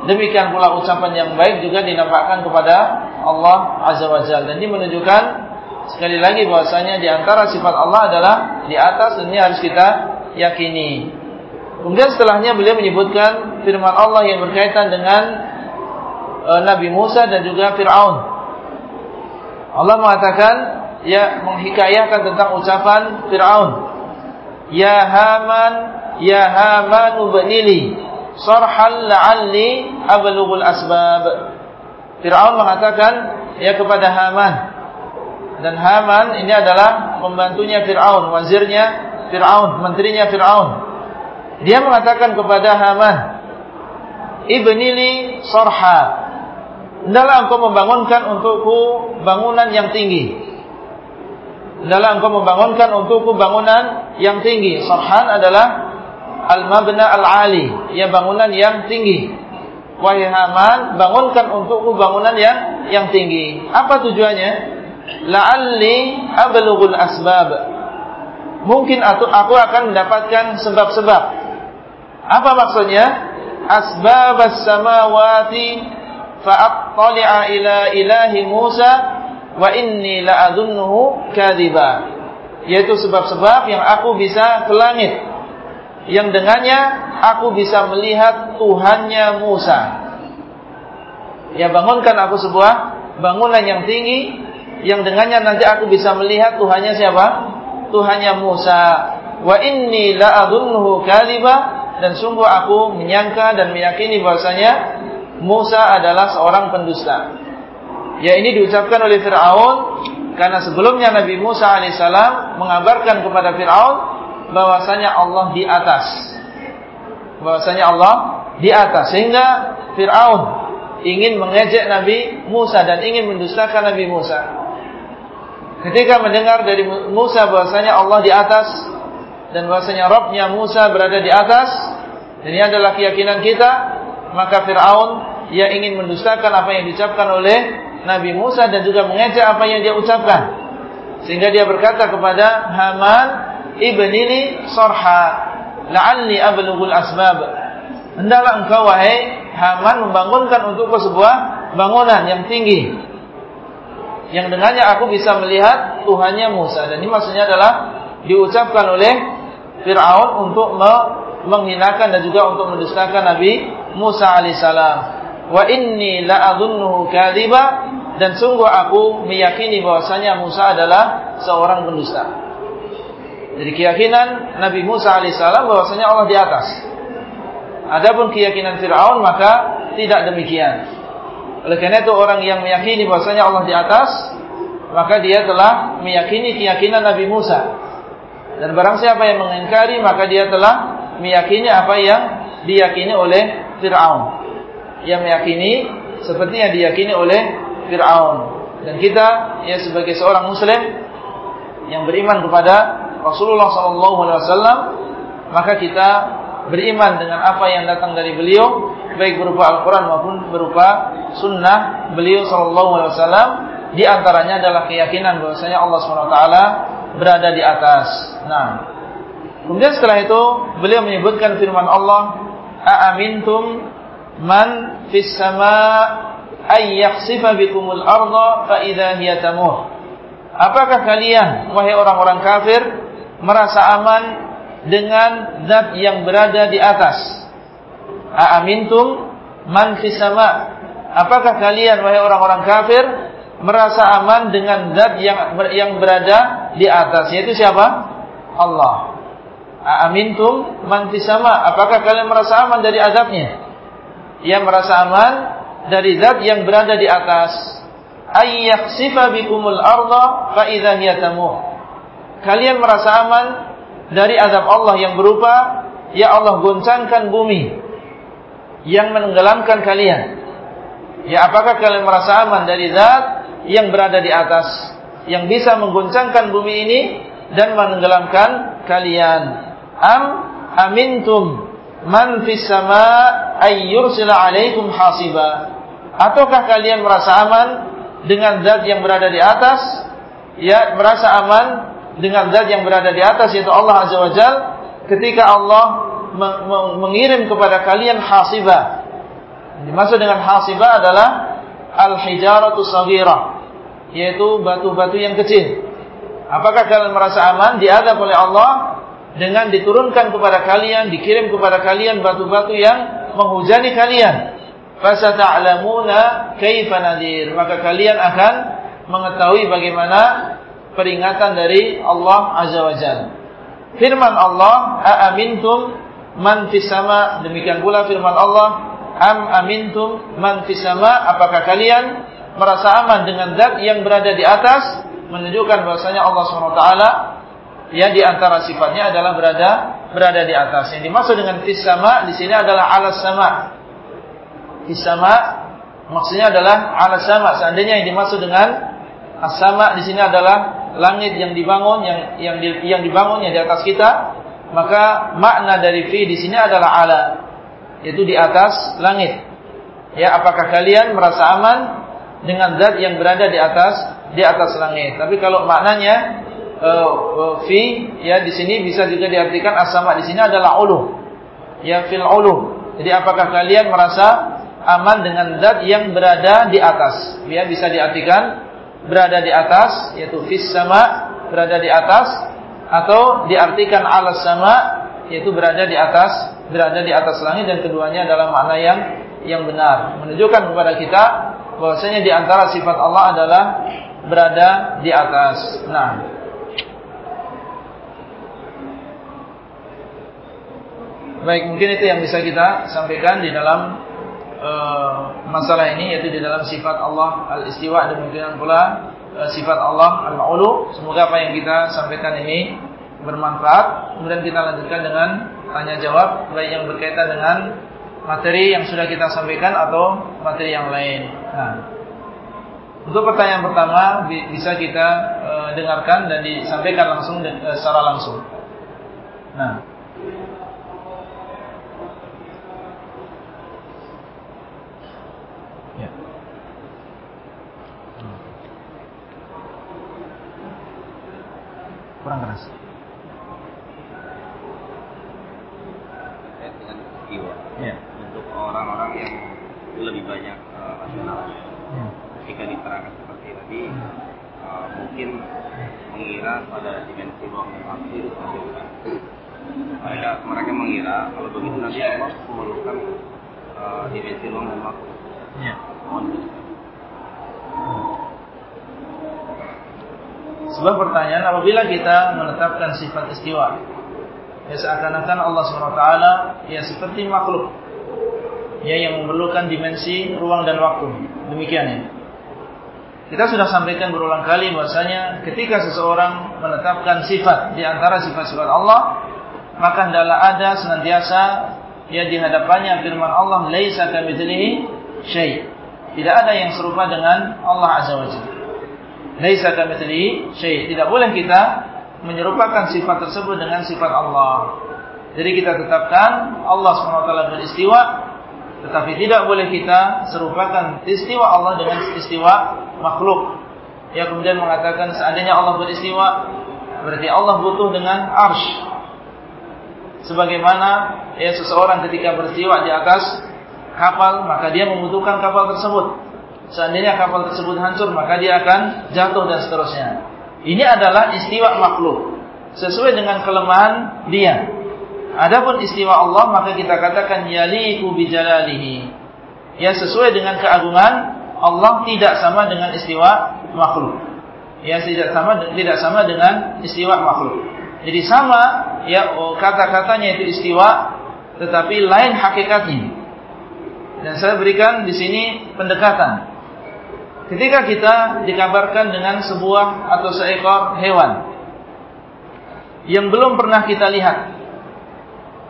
Demikian pula ucapan yang baik juga dinampakkan kepada Allah Azza wa Jalla. Dan ini menunjukkan sekali lagi bahwasanya di antara sifat Allah adalah di atas dan ini harus kita yakini. Kemudian setelahnya beliau menyebutkan firman Allah yang berkaitan dengan e, Nabi Musa dan juga Fir'aun. Allah mengatakan ya menghikayahkan tentang ucapan Fir'aun. Ya Haman Ya Haman ubnili sarhan la'alli ablughul asbab. Firaun mengatakan ya kepada Haman. Dan Haman ini adalah pembantunya Firaun, wazirnya Firaun, menterinya Firaun. Dia mengatakan kepada Haman, "Ibnili sarha." Hendaklah engkau membangunkan untukku bangunan yang tinggi. Hendaklah engkau membangunkan untukku bangunan yang tinggi. Sarhan adalah al-mabna al-ali, ya bangunan yang tinggi. Wahai Haman, bangunkan untukku bangunan yang yang tinggi. Apa tujuannya? La'alli ablughul asbab. Mungkin aku akan mendapatkan sebab-sebab. Apa maksudnya? Asbab as-samawati fa'attali'a ila ilahi Musa wa inni la'adunnuhu kadhiba. Yaitu sebab-sebab yang aku bisa ke langit yang dengannya aku bisa melihat Tuhannya Musa. Ya bangunkan aku sebuah bangunan yang tinggi yang dengannya nanti aku bisa melihat Tuhannya siapa? Tuhannya Musa. Wa inni la'adunnuhu kaliba dan sungguh aku menyangka dan meyakini bahwasanya Musa adalah seorang pendusta. Ya ini diucapkan oleh Fir'aun karena sebelumnya Nabi Musa alaihissalam mengabarkan kepada Fir'aun bahwasanya Allah di atas. Bahwasanya Allah di atas sehingga Firaun ingin mengejek Nabi Musa dan ingin mendustakan Nabi Musa. Ketika mendengar dari Musa bahwasanya Allah di atas dan bahwasanya Rabbnya Musa berada di atas, dan ini adalah keyakinan kita, maka Firaun ia ingin mendustakan apa yang diucapkan oleh Nabi Musa dan juga mengejek apa yang dia ucapkan. Sehingga dia berkata kepada Haman, ibnili sorha la'alli ablughul asbab. Hendaklah engkau wahai Haman membangunkan untukku sebuah bangunan yang tinggi yang dengannya aku bisa melihat Tuhannya Musa. Dan ini maksudnya adalah diucapkan oleh Fir'aun untuk menghinakan dan juga untuk mendustakan Nabi Musa alaihissalam wa inni la'adunnuhu kadhiba dan sungguh aku meyakini bahwasanya Musa adalah seorang pendusta jadi keyakinan Nabi Musa alaihissalam bahwasanya Allah di atas. Adapun keyakinan Fir'aun maka tidak demikian. Oleh karena itu orang yang meyakini bahwasanya Allah di atas, maka dia telah meyakini keyakinan Nabi Musa. Dan barang siapa yang mengingkari maka dia telah meyakini apa yang diyakini oleh Fir'aun. Yang meyakini seperti yang diyakini oleh Fir'aun. Dan kita ya sebagai seorang muslim yang beriman kepada Rasulullah SAW, maka kita beriman dengan apa yang datang dari beliau baik berupa Al-Quran maupun berupa sunnah beliau Wasallam di antaranya adalah keyakinan bahwasanya Allah SWT berada di atas. Nah, kemudian setelah itu beliau menyebutkan firman Allah, "Aamintum man fis sama ay yakhsifa bikumul arda fa idza hiya tamur." Apakah kalian wahai orang-orang kafir merasa aman dengan zat yang berada di atas. Aamintum man fis sama? Apakah kalian wahai orang-orang kafir merasa aman dengan zat yang yang berada di atas? Yaitu siapa? Allah. Aamintum man sama? Apakah kalian merasa aman dari azabnya? Yang merasa aman dari zat yang berada di atas. Ayyaksifa bikumul arda fa idza hiya Kalian merasa aman dari azab Allah yang berupa ya Allah goncangkan bumi yang menenggelamkan kalian. Ya apakah kalian merasa aman dari zat yang berada di atas yang bisa menggoncangkan bumi ini dan menenggelamkan kalian? Am amintum man fis sama ayyursila alaikum hasiba? Ataukah kalian merasa aman dengan zat yang berada di atas? Ya merasa aman dengan zat yang berada di atas yaitu Allah Azza wa Jal ketika Allah mengirim kepada kalian hasibah. Dimaksud dengan hasibah adalah al-hijaratu saghirah yaitu batu-batu yang kecil. Apakah kalian merasa aman diadab oleh Allah dengan diturunkan kepada kalian, dikirim kepada kalian batu-batu yang menghujani kalian? Fasata'lamuna kaifa nadir. Maka kalian akan mengetahui bagaimana peringatan dari Allah Azza wa Jalla. Firman Allah, "Aamintum man fis sama?" Demikian pula firman Allah, "Am amintum man fis sama?" Apakah kalian merasa aman dengan zat yang berada di atas? Menunjukkan bahwasanya Allah SWT ya di antara sifatnya adalah berada berada di atas. Yang dimaksud dengan fis sama di sini adalah alas sama. Fis sama maksudnya adalah alas sama. Seandainya yang dimaksud dengan as-sama di sini adalah langit yang dibangun yang yang di, yang dibangun yang di atas kita, maka makna dari fi di sini adalah ala, yaitu di atas langit. Ya, apakah kalian merasa aman dengan zat yang berada di atas di atas langit? Tapi kalau maknanya uh, uh, fi ya di sini bisa juga diartikan asama di sini adalah ulu. Ya fil ulu. Jadi apakah kalian merasa aman dengan zat yang berada di atas? Ya bisa diartikan berada di atas yaitu fis sama berada di atas atau diartikan alas sama yaitu berada di atas berada di atas langit dan keduanya adalah makna yang yang benar menunjukkan kepada kita bahwasanya di antara sifat Allah adalah berada di atas. Nah, Baik, mungkin itu yang bisa kita sampaikan di dalam Eh, masalah ini yaitu di dalam sifat Allah al-istiwa demikian pula uh, sifat Allah al-ulu. Semoga apa yang kita sampaikan ini bermanfaat. Kemudian kita lanjutkan dengan tanya jawab baik yang berkaitan dengan materi yang sudah kita sampaikan atau materi yang lain. Nah, untuk pertanyaan pertama bisa kita uh, dengarkan dan disampaikan langsung uh, secara langsung. Nah, kurang keras. dengan jiwa. Ya. Untuk orang-orang yang lebih banyak uh, rasional. Ya. Jika diterangkan seperti tadi, ya. uh, mungkin mengira pada dimensi ruang yang waktu itu bukan. Mereka, mereka mengira kalau begitu nanti Allah memerlukan uh, dimensi ruang dan waktu. Ya. Mohon Sebab pertanyaan apabila kita menetapkan sifat istiwa ya seakan-akan Allah SWT ya seperti makhluk ya yang memerlukan dimensi ruang dan waktu. Demikian ya. Kita sudah sampaikan berulang kali bahwasanya ketika seseorang menetapkan sifat di antara sifat-sifat Allah, maka hendaklah ada senantiasa ya di hadapannya firman Allah laisa kamitslihi syai. Tidak ada yang serupa dengan Allah Azza wa Jalla. Laisa kamitslihi syai. Tidak boleh kita menyerupakan sifat tersebut dengan sifat Allah. Jadi kita tetapkan Allah SWT beristiwa tetapi tidak boleh kita serupakan istiwa Allah dengan istiwa makhluk. Ya kemudian mengatakan seandainya Allah beristiwa berarti Allah butuh dengan arsh. Sebagaimana ya seseorang ketika beristiwa di atas kapal maka dia membutuhkan kapal tersebut. Seandainya kapal tersebut hancur maka dia akan jatuh dan seterusnya. Ini adalah istiwa makhluk sesuai dengan kelemahan dia. Adapun istiwa Allah maka kita katakan yaliku bijalalihi. Ya sesuai dengan keagungan Allah tidak sama dengan istiwa makhluk. Ya tidak sama tidak sama dengan istiwa makhluk. Jadi sama ya oh, kata-katanya itu istiwa tetapi lain hakikatnya. Dan saya berikan di sini pendekatan. Ketika kita dikabarkan dengan sebuah atau seekor hewan yang belum pernah kita lihat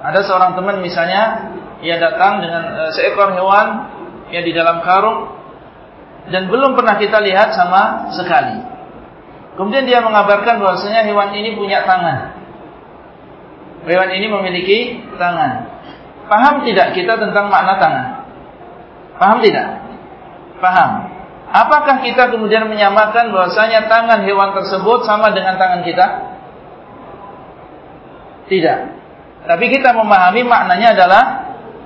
ada seorang teman misalnya ia datang dengan e, seekor hewan ya di dalam karung dan belum pernah kita lihat sama sekali. Kemudian dia mengabarkan bahwasanya hewan ini punya tangan. Hewan ini memiliki tangan. Paham tidak kita tentang makna tangan? Paham tidak? Paham. Apakah kita kemudian menyamakan bahwasanya tangan hewan tersebut sama dengan tangan kita? Tidak. Tapi kita memahami maknanya adalah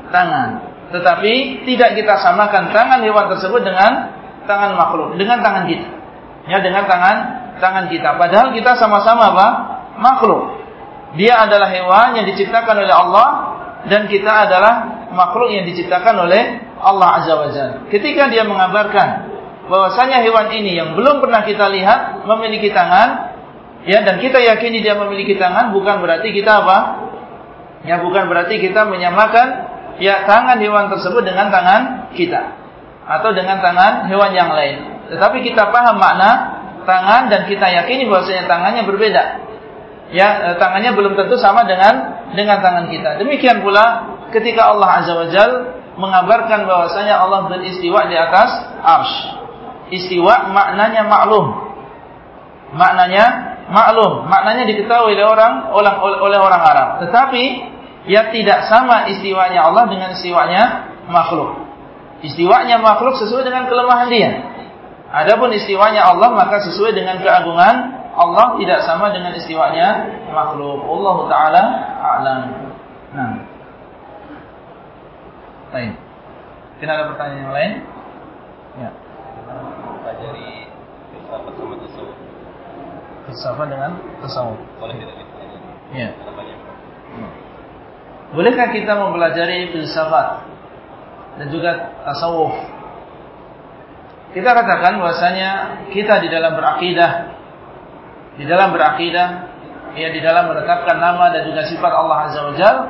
tangan. Tetapi tidak kita samakan tangan hewan tersebut dengan tangan makhluk, dengan tangan kita. Ya, dengan tangan tangan kita. Padahal kita sama-sama apa? Makhluk. Dia adalah hewan yang diciptakan oleh Allah dan kita adalah makhluk yang diciptakan oleh Allah Azza wa Jalla. Ketika dia mengabarkan bahwasanya hewan ini yang belum pernah kita lihat memiliki tangan, ya dan kita yakini dia memiliki tangan bukan berarti kita apa? Ya bukan berarti kita menyamakan ya tangan hewan tersebut dengan tangan kita atau dengan tangan hewan yang lain. Tetapi kita paham makna tangan dan kita yakini bahwasanya tangannya berbeda. Ya, eh, tangannya belum tentu sama dengan dengan tangan kita. Demikian pula ketika Allah Azza wa Jal mengabarkan bahwasanya Allah beristiwa di atas arsh. Istiwa maknanya maklum. Maknanya maklum, maknanya diketahui oleh orang oleh, orang Arab. Tetapi ya tidak sama istiwanya Allah dengan istiwanya makhluk. Istiwanya makhluk sesuai dengan kelemahan dia. Adapun istiwanya Allah maka sesuai dengan keagungan Allah tidak sama dengan istiwanya makhluk. Allah taala a'lam. Nah. Baik. Mungkin ada pertanyaan yang lain? Ya. Pelajari filsafat sama tasawuf filsafat dengan tasawuf. Boleh tidak kita? Ya. Hmm. Bolehkah kita mempelajari filsafat dan juga tasawuf? Kita katakan bahwasanya kita di dalam berakidah di dalam berakidah ya di dalam menetapkan nama dan juga sifat Allah Azza wa Jalla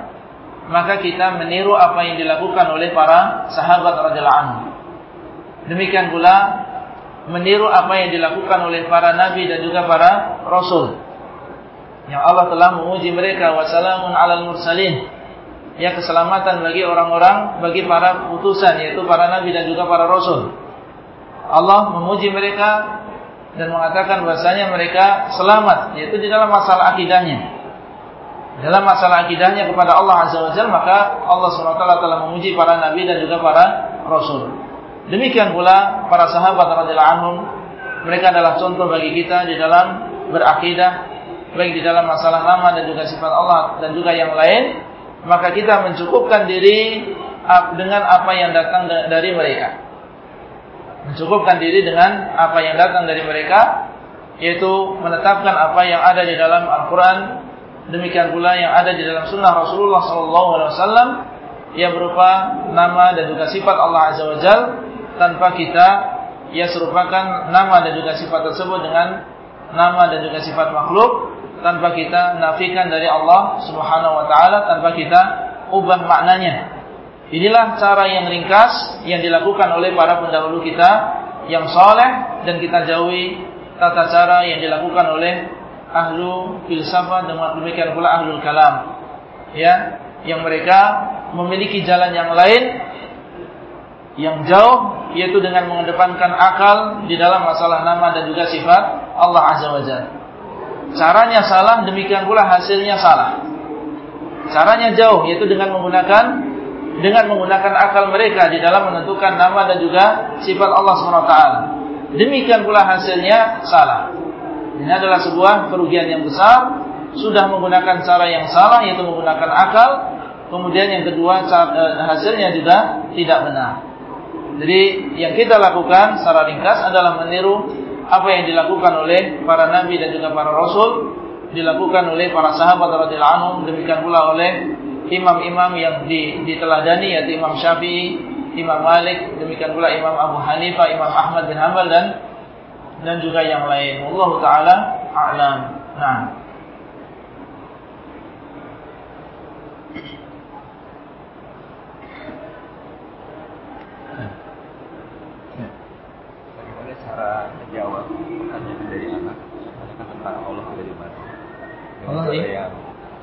maka kita meniru apa yang dilakukan oleh para sahabat radhiyallahu anhu. Demikian pula meniru apa yang dilakukan oleh para nabi dan juga para rasul. Yang Allah telah menguji mereka wassalamun alal mursalin. Ya keselamatan bagi orang-orang, bagi para utusan yaitu para nabi dan juga para rasul. Allah memuji mereka dan mengatakan bahasanya mereka selamat yaitu di dalam masalah akidahnya. Dalam masalah akidahnya kepada Allah Azza wa Jalla maka Allah SWT telah memuji para nabi dan juga para rasul. Demikian pula para sahabat radhiyallahu anhum mereka adalah contoh bagi kita di dalam berakidah baik di dalam masalah nama dan juga sifat Allah dan juga yang lain maka kita mencukupkan diri dengan apa yang datang dari mereka. Mencukupkan diri dengan apa yang datang dari mereka yaitu menetapkan apa yang ada di dalam Al-Qur'an demikian pula yang ada di dalam sunnah Rasulullah SAW yang berupa nama dan juga sifat Allah Azza wa Jalla tanpa kita ia serupakan nama dan juga sifat tersebut dengan nama dan juga sifat makhluk tanpa kita nafikan dari Allah Subhanahu wa taala tanpa kita ubah maknanya. Inilah cara yang ringkas yang dilakukan oleh para pendahulu kita yang soleh dan kita jauhi tata cara yang dilakukan oleh ahlu filsafat dan demikian pula ahlul kalam. Ya, yang mereka memiliki jalan yang lain yang jauh yaitu dengan mengedepankan akal di dalam masalah nama dan juga sifat Allah Azza wa Jalla. Caranya salah demikian pula hasilnya salah. Caranya jauh yaitu dengan menggunakan dengan menggunakan akal mereka di dalam menentukan nama dan juga sifat Allah SWT. Demikian pula hasilnya salah. Ini adalah sebuah kerugian yang besar. Sudah menggunakan cara yang salah yaitu menggunakan akal. Kemudian yang kedua eh, hasilnya juga tidak benar. Jadi yang kita lakukan secara ringkas adalah meniru apa yang dilakukan oleh para nabi dan juga para rasul, dilakukan oleh para sahabat radhiyallahu anhum, demikian pula oleh imam-imam yang diteladani yaitu Imam Syafi'i, Imam Malik, demikian pula Imam Abu Hanifah, Imam Ahmad bin Hanbal dan dan juga yang lain. Allah taala a'lam. Nah. Cara menjawab pertanyaan dari anak menanyakan tentang Allah ada di mana dengan Allah cara iya. yang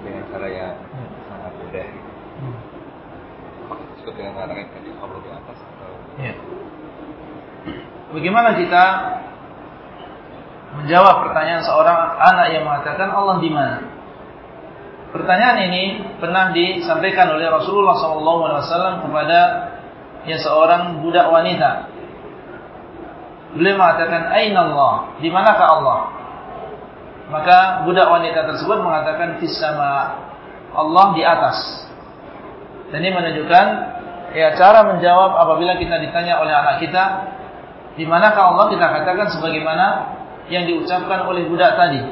dengan cara yang Hmm. sangat mudah Hmm. apakah disebut dengan mengatakan tadi Allah di atas atau Ya. Bagaimana kita menjawab pertanyaan seorang anak yang mengatakan Allah di mana? Pertanyaan ini pernah disampaikan oleh Rasulullah SAW kepada ya seorang budak wanita. Beliau mengatakan, Aina Allah? Di manakah Allah? Maka budak wanita tersebut mengatakan, Fis sama. Allah di atas. Dan ini menunjukkan ya cara menjawab apabila kita ditanya oleh anak kita, di manakah Allah? Kita katakan sebagaimana yang diucapkan oleh budak tadi.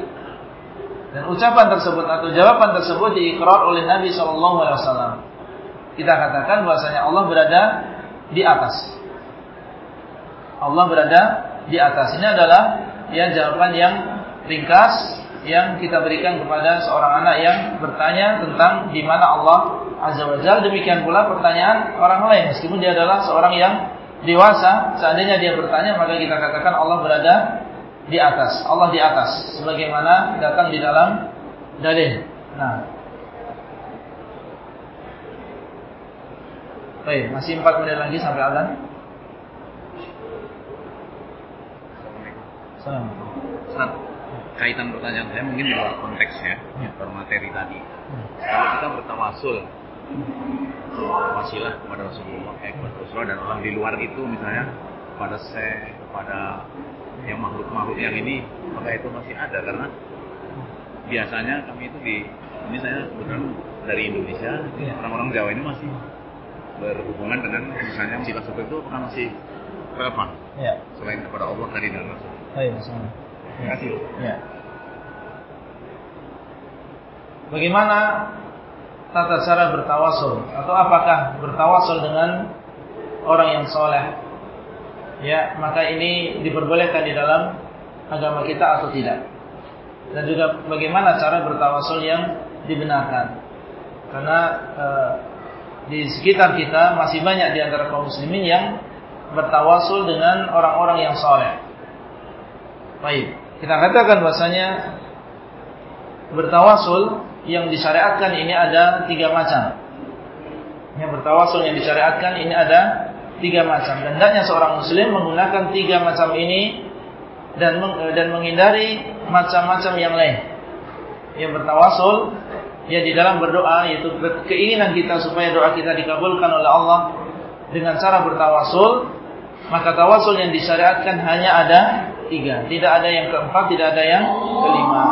Dan ucapan tersebut atau jawaban tersebut diikrar oleh Nabi SAW. Kita katakan bahasanya Allah berada di atas. Allah berada di atas. Ini adalah ya jawaban yang ringkas yang kita berikan kepada seorang anak yang bertanya tentang di mana Allah Azza wa Jalla. Demikian pula pertanyaan orang lain meskipun dia adalah seorang yang dewasa, seandainya dia bertanya maka kita katakan Allah berada di atas. Allah di atas sebagaimana datang di dalam dalil. Nah. Baik, masih 4 menit lagi sampai azan. Ustaz, kaitan pertanyaan saya mungkin di luar konteks ya, Ya. luar materi tadi. Hmm. Kalau kita bertawasul, wasilah kepada Rasulullah, eh, kepada Rasulullah dan orang di luar itu misalnya kepada saya, kepada yang makhluk-makhluk yang ini, maka itu masih ada karena biasanya kami itu di ini saya kebetulan dari Indonesia, Iya. orang-orang Jawa ini masih berhubungan dengan misalnya sifat seperti itu apakah masih relevan Ya. selain kepada Allah tadi dan Rasul. Assalamualaikum. Terima kasih. Ya. Bagaimana tata cara bertawasul atau apakah bertawasul dengan orang yang soleh? Ya, maka ini diperbolehkan di dalam agama kita atau tidak? Dan juga bagaimana cara bertawasul yang dibenarkan? Karena eh, di sekitar kita masih banyak di antara kaum muslimin yang bertawasul dengan orang-orang yang soleh. Baik, kita katakan bahasanya bertawasul yang disyariatkan ini ada tiga macam. Yang bertawasul yang disyariatkan ini ada tiga macam. Dan hendaknya seorang muslim menggunakan tiga macam ini dan meng, dan menghindari macam-macam yang lain. Yang bertawasul ya di dalam berdoa yaitu keinginan kita supaya doa kita dikabulkan oleh Allah dengan cara bertawasul maka tawasul yang disyariatkan hanya ada tiga. Tidak ada yang keempat tidak ada yang kelima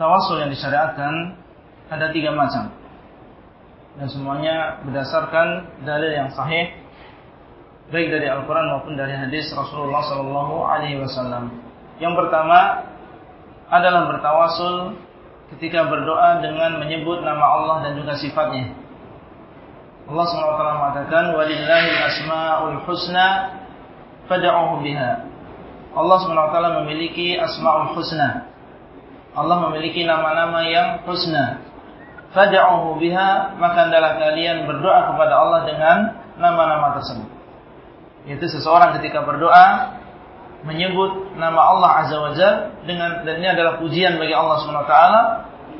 tawasul yang disyariatkan ada tiga macam. Dan semuanya berdasarkan dalil yang sahih baik dari Al-Quran maupun dari hadis Rasulullah Sallallahu Alaihi Wasallam. Yang pertama adalah bertawasul ketika berdoa dengan menyebut nama Allah dan juga sifatnya. Allah SWT mengatakan walillahi asmaul husna fad'uhu biha. Allah SWT memiliki asmaul husna. Allah memiliki nama-nama yang husna. Fad'uhu biha, maka adalah kalian berdoa kepada Allah dengan nama-nama tersebut. Yaitu seseorang ketika berdoa menyebut nama Allah Azza wa Jal dengan dan ini adalah pujian bagi Allah SWT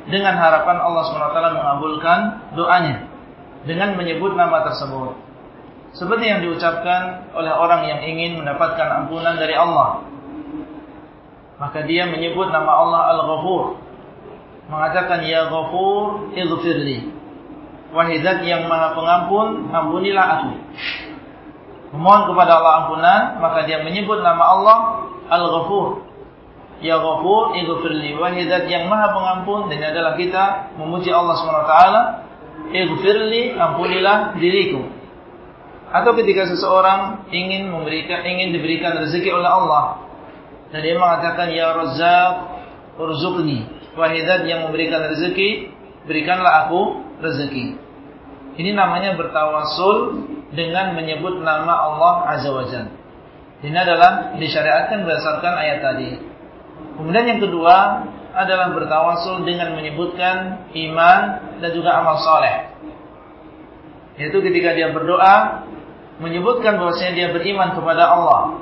dengan harapan Allah SWT mengabulkan doanya dengan menyebut nama tersebut. Seperti yang diucapkan oleh orang yang ingin mendapatkan ampunan dari Allah. Maka dia menyebut nama Allah Al-Ghafur. Mengatakan, Ya Ghafur, ighfirli. Wahidat yang maha pengampun, ampunilah aku memohon kepada Allah ampunan, maka dia menyebut nama Allah Al-Ghafur. Ya Ghafur, ighfirli. Wahidat yang maha pengampun, dan adalah kita memuji Allah SWT. Ighfirli, ampunilah diriku. Atau ketika seseorang ingin memberikan ingin diberikan rezeki oleh Allah. Dan dia mengatakan, Ya Razzaq, urzuqni. Wahidat yang memberikan rezeki, berikanlah aku rezeki. Ini namanya bertawasul dengan menyebut nama Allah Azza wa Jalla. Ini adalah disyariatkan berdasarkan ayat tadi. Kemudian yang kedua adalah bertawasul dengan menyebutkan iman dan juga amal soleh. Yaitu ketika dia berdoa menyebutkan bahwasanya dia beriman kepada Allah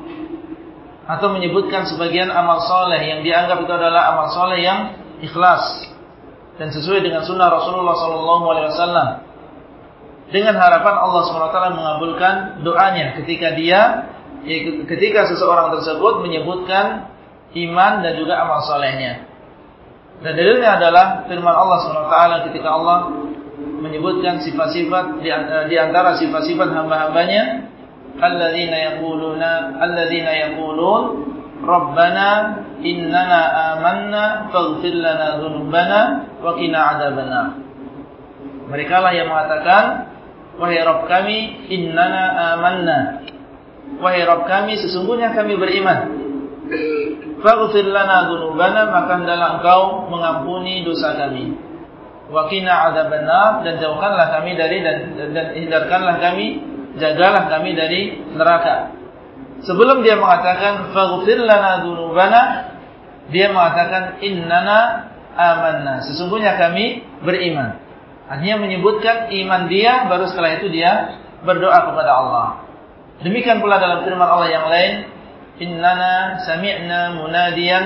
atau menyebutkan sebagian amal soleh yang dianggap itu adalah amal soleh yang ikhlas. Dan sesuai dengan sunnah Rasulullah SAW dengan harapan Allah SWT mengabulkan doanya ketika dia ketika seseorang tersebut menyebutkan iman dan juga amal solehnya. Dan dalilnya adalah firman Allah SWT ketika Allah menyebutkan sifat-sifat di antara sifat-sifat hamba-hambanya yaquluna alladzina yaqulun rabbana innana amanna faghfir lana dzunubana wa qina adzabannar mereka lah yang mengatakan Wahai Rabb kami, innana amanna. Wahai Rabb kami, sesungguhnya kami beriman. Faghfir lana dzunubana, maka hendaklah Engkau mengampuni dosa kami. Wa qina adzabannar dan jauhkanlah kami dari dan, dan hindarkanlah kami, jagalah kami dari neraka. Sebelum dia mengatakan faghfir lana dzunubana, dia mengatakan innana amanna. Sesungguhnya kami beriman. Artinya menyebutkan iman dia, baru setelah itu dia berdoa kepada Allah. Demikian pula dalam firman Allah yang lain, Innana sami'na munadiyan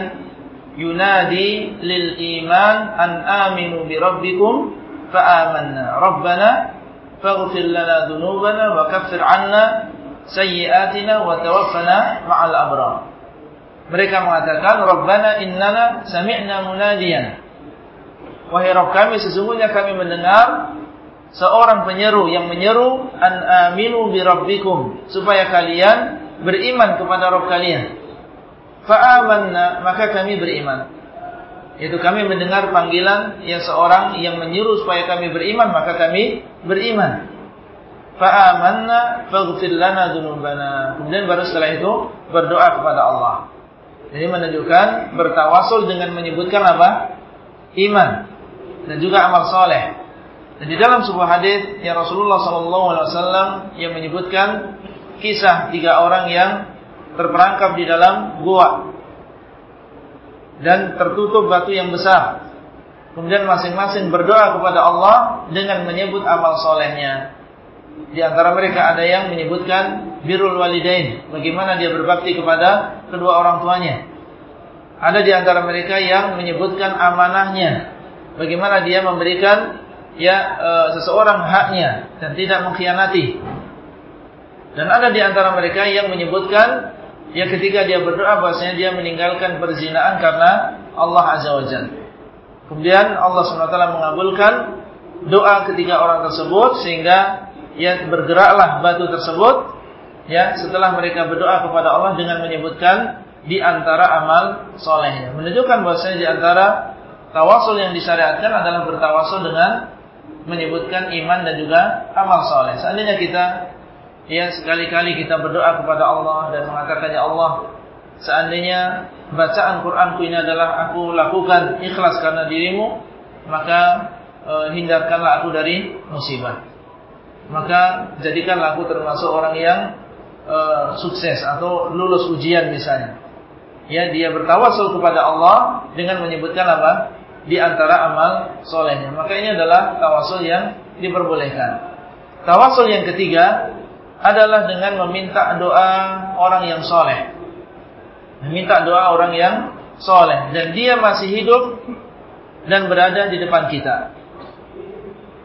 yunadi lil iman an aminu bi rabbikum fa amanna. Rabbana faghfir lana dhunubana wa kaffir 'anna sayyi'atina wa tawaffana ma'al abrar. Mereka mengatakan, Rabbana innana sami'na munadiyan Wahai Rabb kami, sesungguhnya kami mendengar seorang penyeru yang menyeru an aminu bi rabbikum supaya kalian beriman kepada Rabb kalian. Fa'amanna maka kami beriman. Itu kami mendengar panggilan yang seorang yang menyuruh supaya kami beriman maka kami beriman. Fa'amanna faghfir lana. Kemudian baru setelah itu berdoa kepada Allah. Jadi menunjukkan bertawasul dengan menyebutkan apa? Iman dan juga amal soleh. Dan di dalam sebuah hadis yang Rasulullah SAW yang menyebutkan kisah tiga orang yang terperangkap di dalam gua dan tertutup batu yang besar. Kemudian masing-masing berdoa kepada Allah dengan menyebut amal solehnya. Di antara mereka ada yang menyebutkan birul walidain, bagaimana dia berbakti kepada kedua orang tuanya. Ada di antara mereka yang menyebutkan amanahnya, bagaimana dia memberikan ya e, seseorang haknya dan tidak mengkhianati. Dan ada di antara mereka yang menyebutkan ya ketika dia berdoa bahwasanya dia meninggalkan perzinaan karena Allah Azza wa Jalla. Kemudian Allah SWT mengabulkan doa ketiga orang tersebut sehingga ya bergeraklah batu tersebut ya setelah mereka berdoa kepada Allah dengan menyebutkan di antara amal solehnya menunjukkan bahwasanya di antara tawasul yang disyariatkan adalah bertawasul dengan menyebutkan iman dan juga amal soleh. Seandainya kita ya sekali-kali kita berdoa kepada Allah dan mengatakan ya Allah, seandainya bacaan Quranku ini adalah aku lakukan ikhlas karena dirimu, maka e, hindarkanlah aku dari musibah. Maka jadikanlah aku termasuk orang yang e, sukses atau lulus ujian misalnya. Ya, dia bertawasul kepada Allah dengan menyebutkan apa? Di antara amal solehnya. Maka ini adalah tawasul yang diperbolehkan. Tawasul yang ketiga adalah dengan meminta doa orang yang soleh. Meminta doa orang yang soleh. Dan dia masih hidup dan berada di depan kita.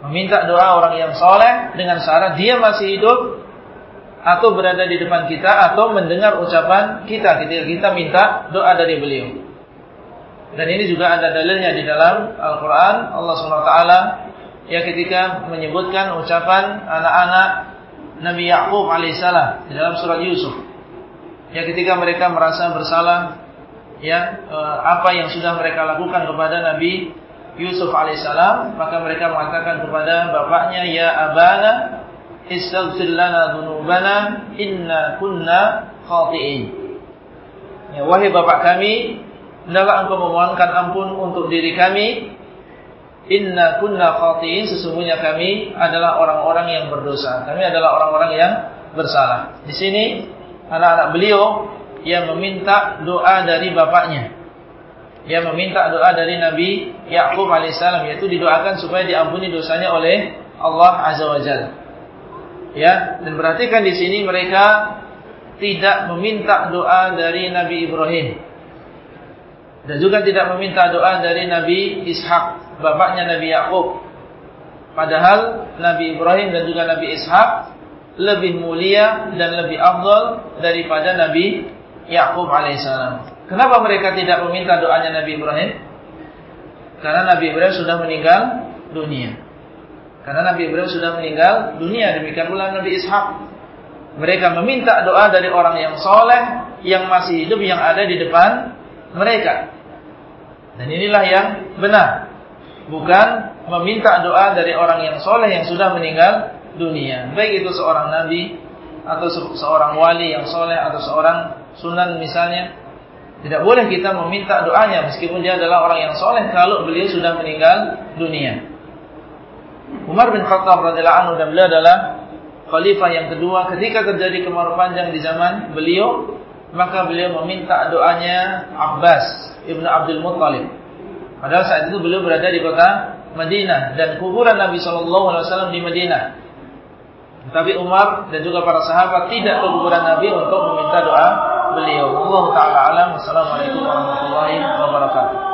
Meminta doa orang yang soleh dengan syarat dia masih hidup atau berada di depan kita atau mendengar ucapan kita ketika kita minta doa dari beliau. Dan ini juga ada dalilnya di dalam Al-Quran Allah SWT ya ketika menyebutkan ucapan anak-anak Nabi Yakub alaihissalam di dalam surat Yusuf. Ya ketika mereka merasa bersalah ya eh, apa yang sudah mereka lakukan kepada Nabi Yusuf alaihissalam, maka mereka mengatakan kepada bapaknya, "Ya abana, istaghfir lana dzunubana inna kunna khati'in." Ya, wahai bapak kami, hendaklah engkau memohonkan ampun untuk diri kami. Inna kunna khati'in, sesungguhnya kami adalah orang-orang yang berdosa. Kami adalah orang-orang yang bersalah. Di sini anak-anak beliau yang meminta doa dari bapaknya. Yang meminta doa dari Nabi Yakub alaihissalam yaitu didoakan supaya diampuni dosanya oleh Allah azza wajalla. Ya, dan perhatikan di sini mereka tidak meminta doa dari Nabi Ibrahim. Dan juga tidak meminta doa dari Nabi Ishak, bapaknya Nabi Yakub. Padahal Nabi Ibrahim dan juga Nabi Ishak lebih mulia dan lebih afdal daripada Nabi Yakub alaihissalam. Kenapa mereka tidak meminta doanya Nabi Ibrahim? Karena Nabi Ibrahim sudah meninggal dunia. Karena Nabi Ibrahim sudah meninggal dunia, demikian pula Nabi Ishak. Mereka meminta doa dari orang yang soleh, yang masih hidup, yang ada di depan mereka. Dan inilah yang benar. Bukan meminta doa dari orang yang soleh yang sudah meninggal dunia. Baik itu seorang nabi, atau seorang wali yang soleh, atau seorang sunan misalnya. Tidak boleh kita meminta doanya meskipun dia adalah orang yang soleh kalau beliau sudah meninggal dunia. Umar bin Khattab radhiyallahu anhu dan beliau adalah khalifah yang kedua ketika terjadi kemarau panjang di zaman beliau maka beliau meminta doanya Abbas ibnu Abdul Muttalib. Padahal saat itu beliau berada di kota Madinah dan kuburan Nabi Shallallahu Alaihi Wasallam di Madinah. Tapi Umar dan juga para sahabat tidak ke kuburan Nabi untuk meminta doa beliau. Allah Taala alam. Wassalamualaikum warahmatullahi wabarakatuh.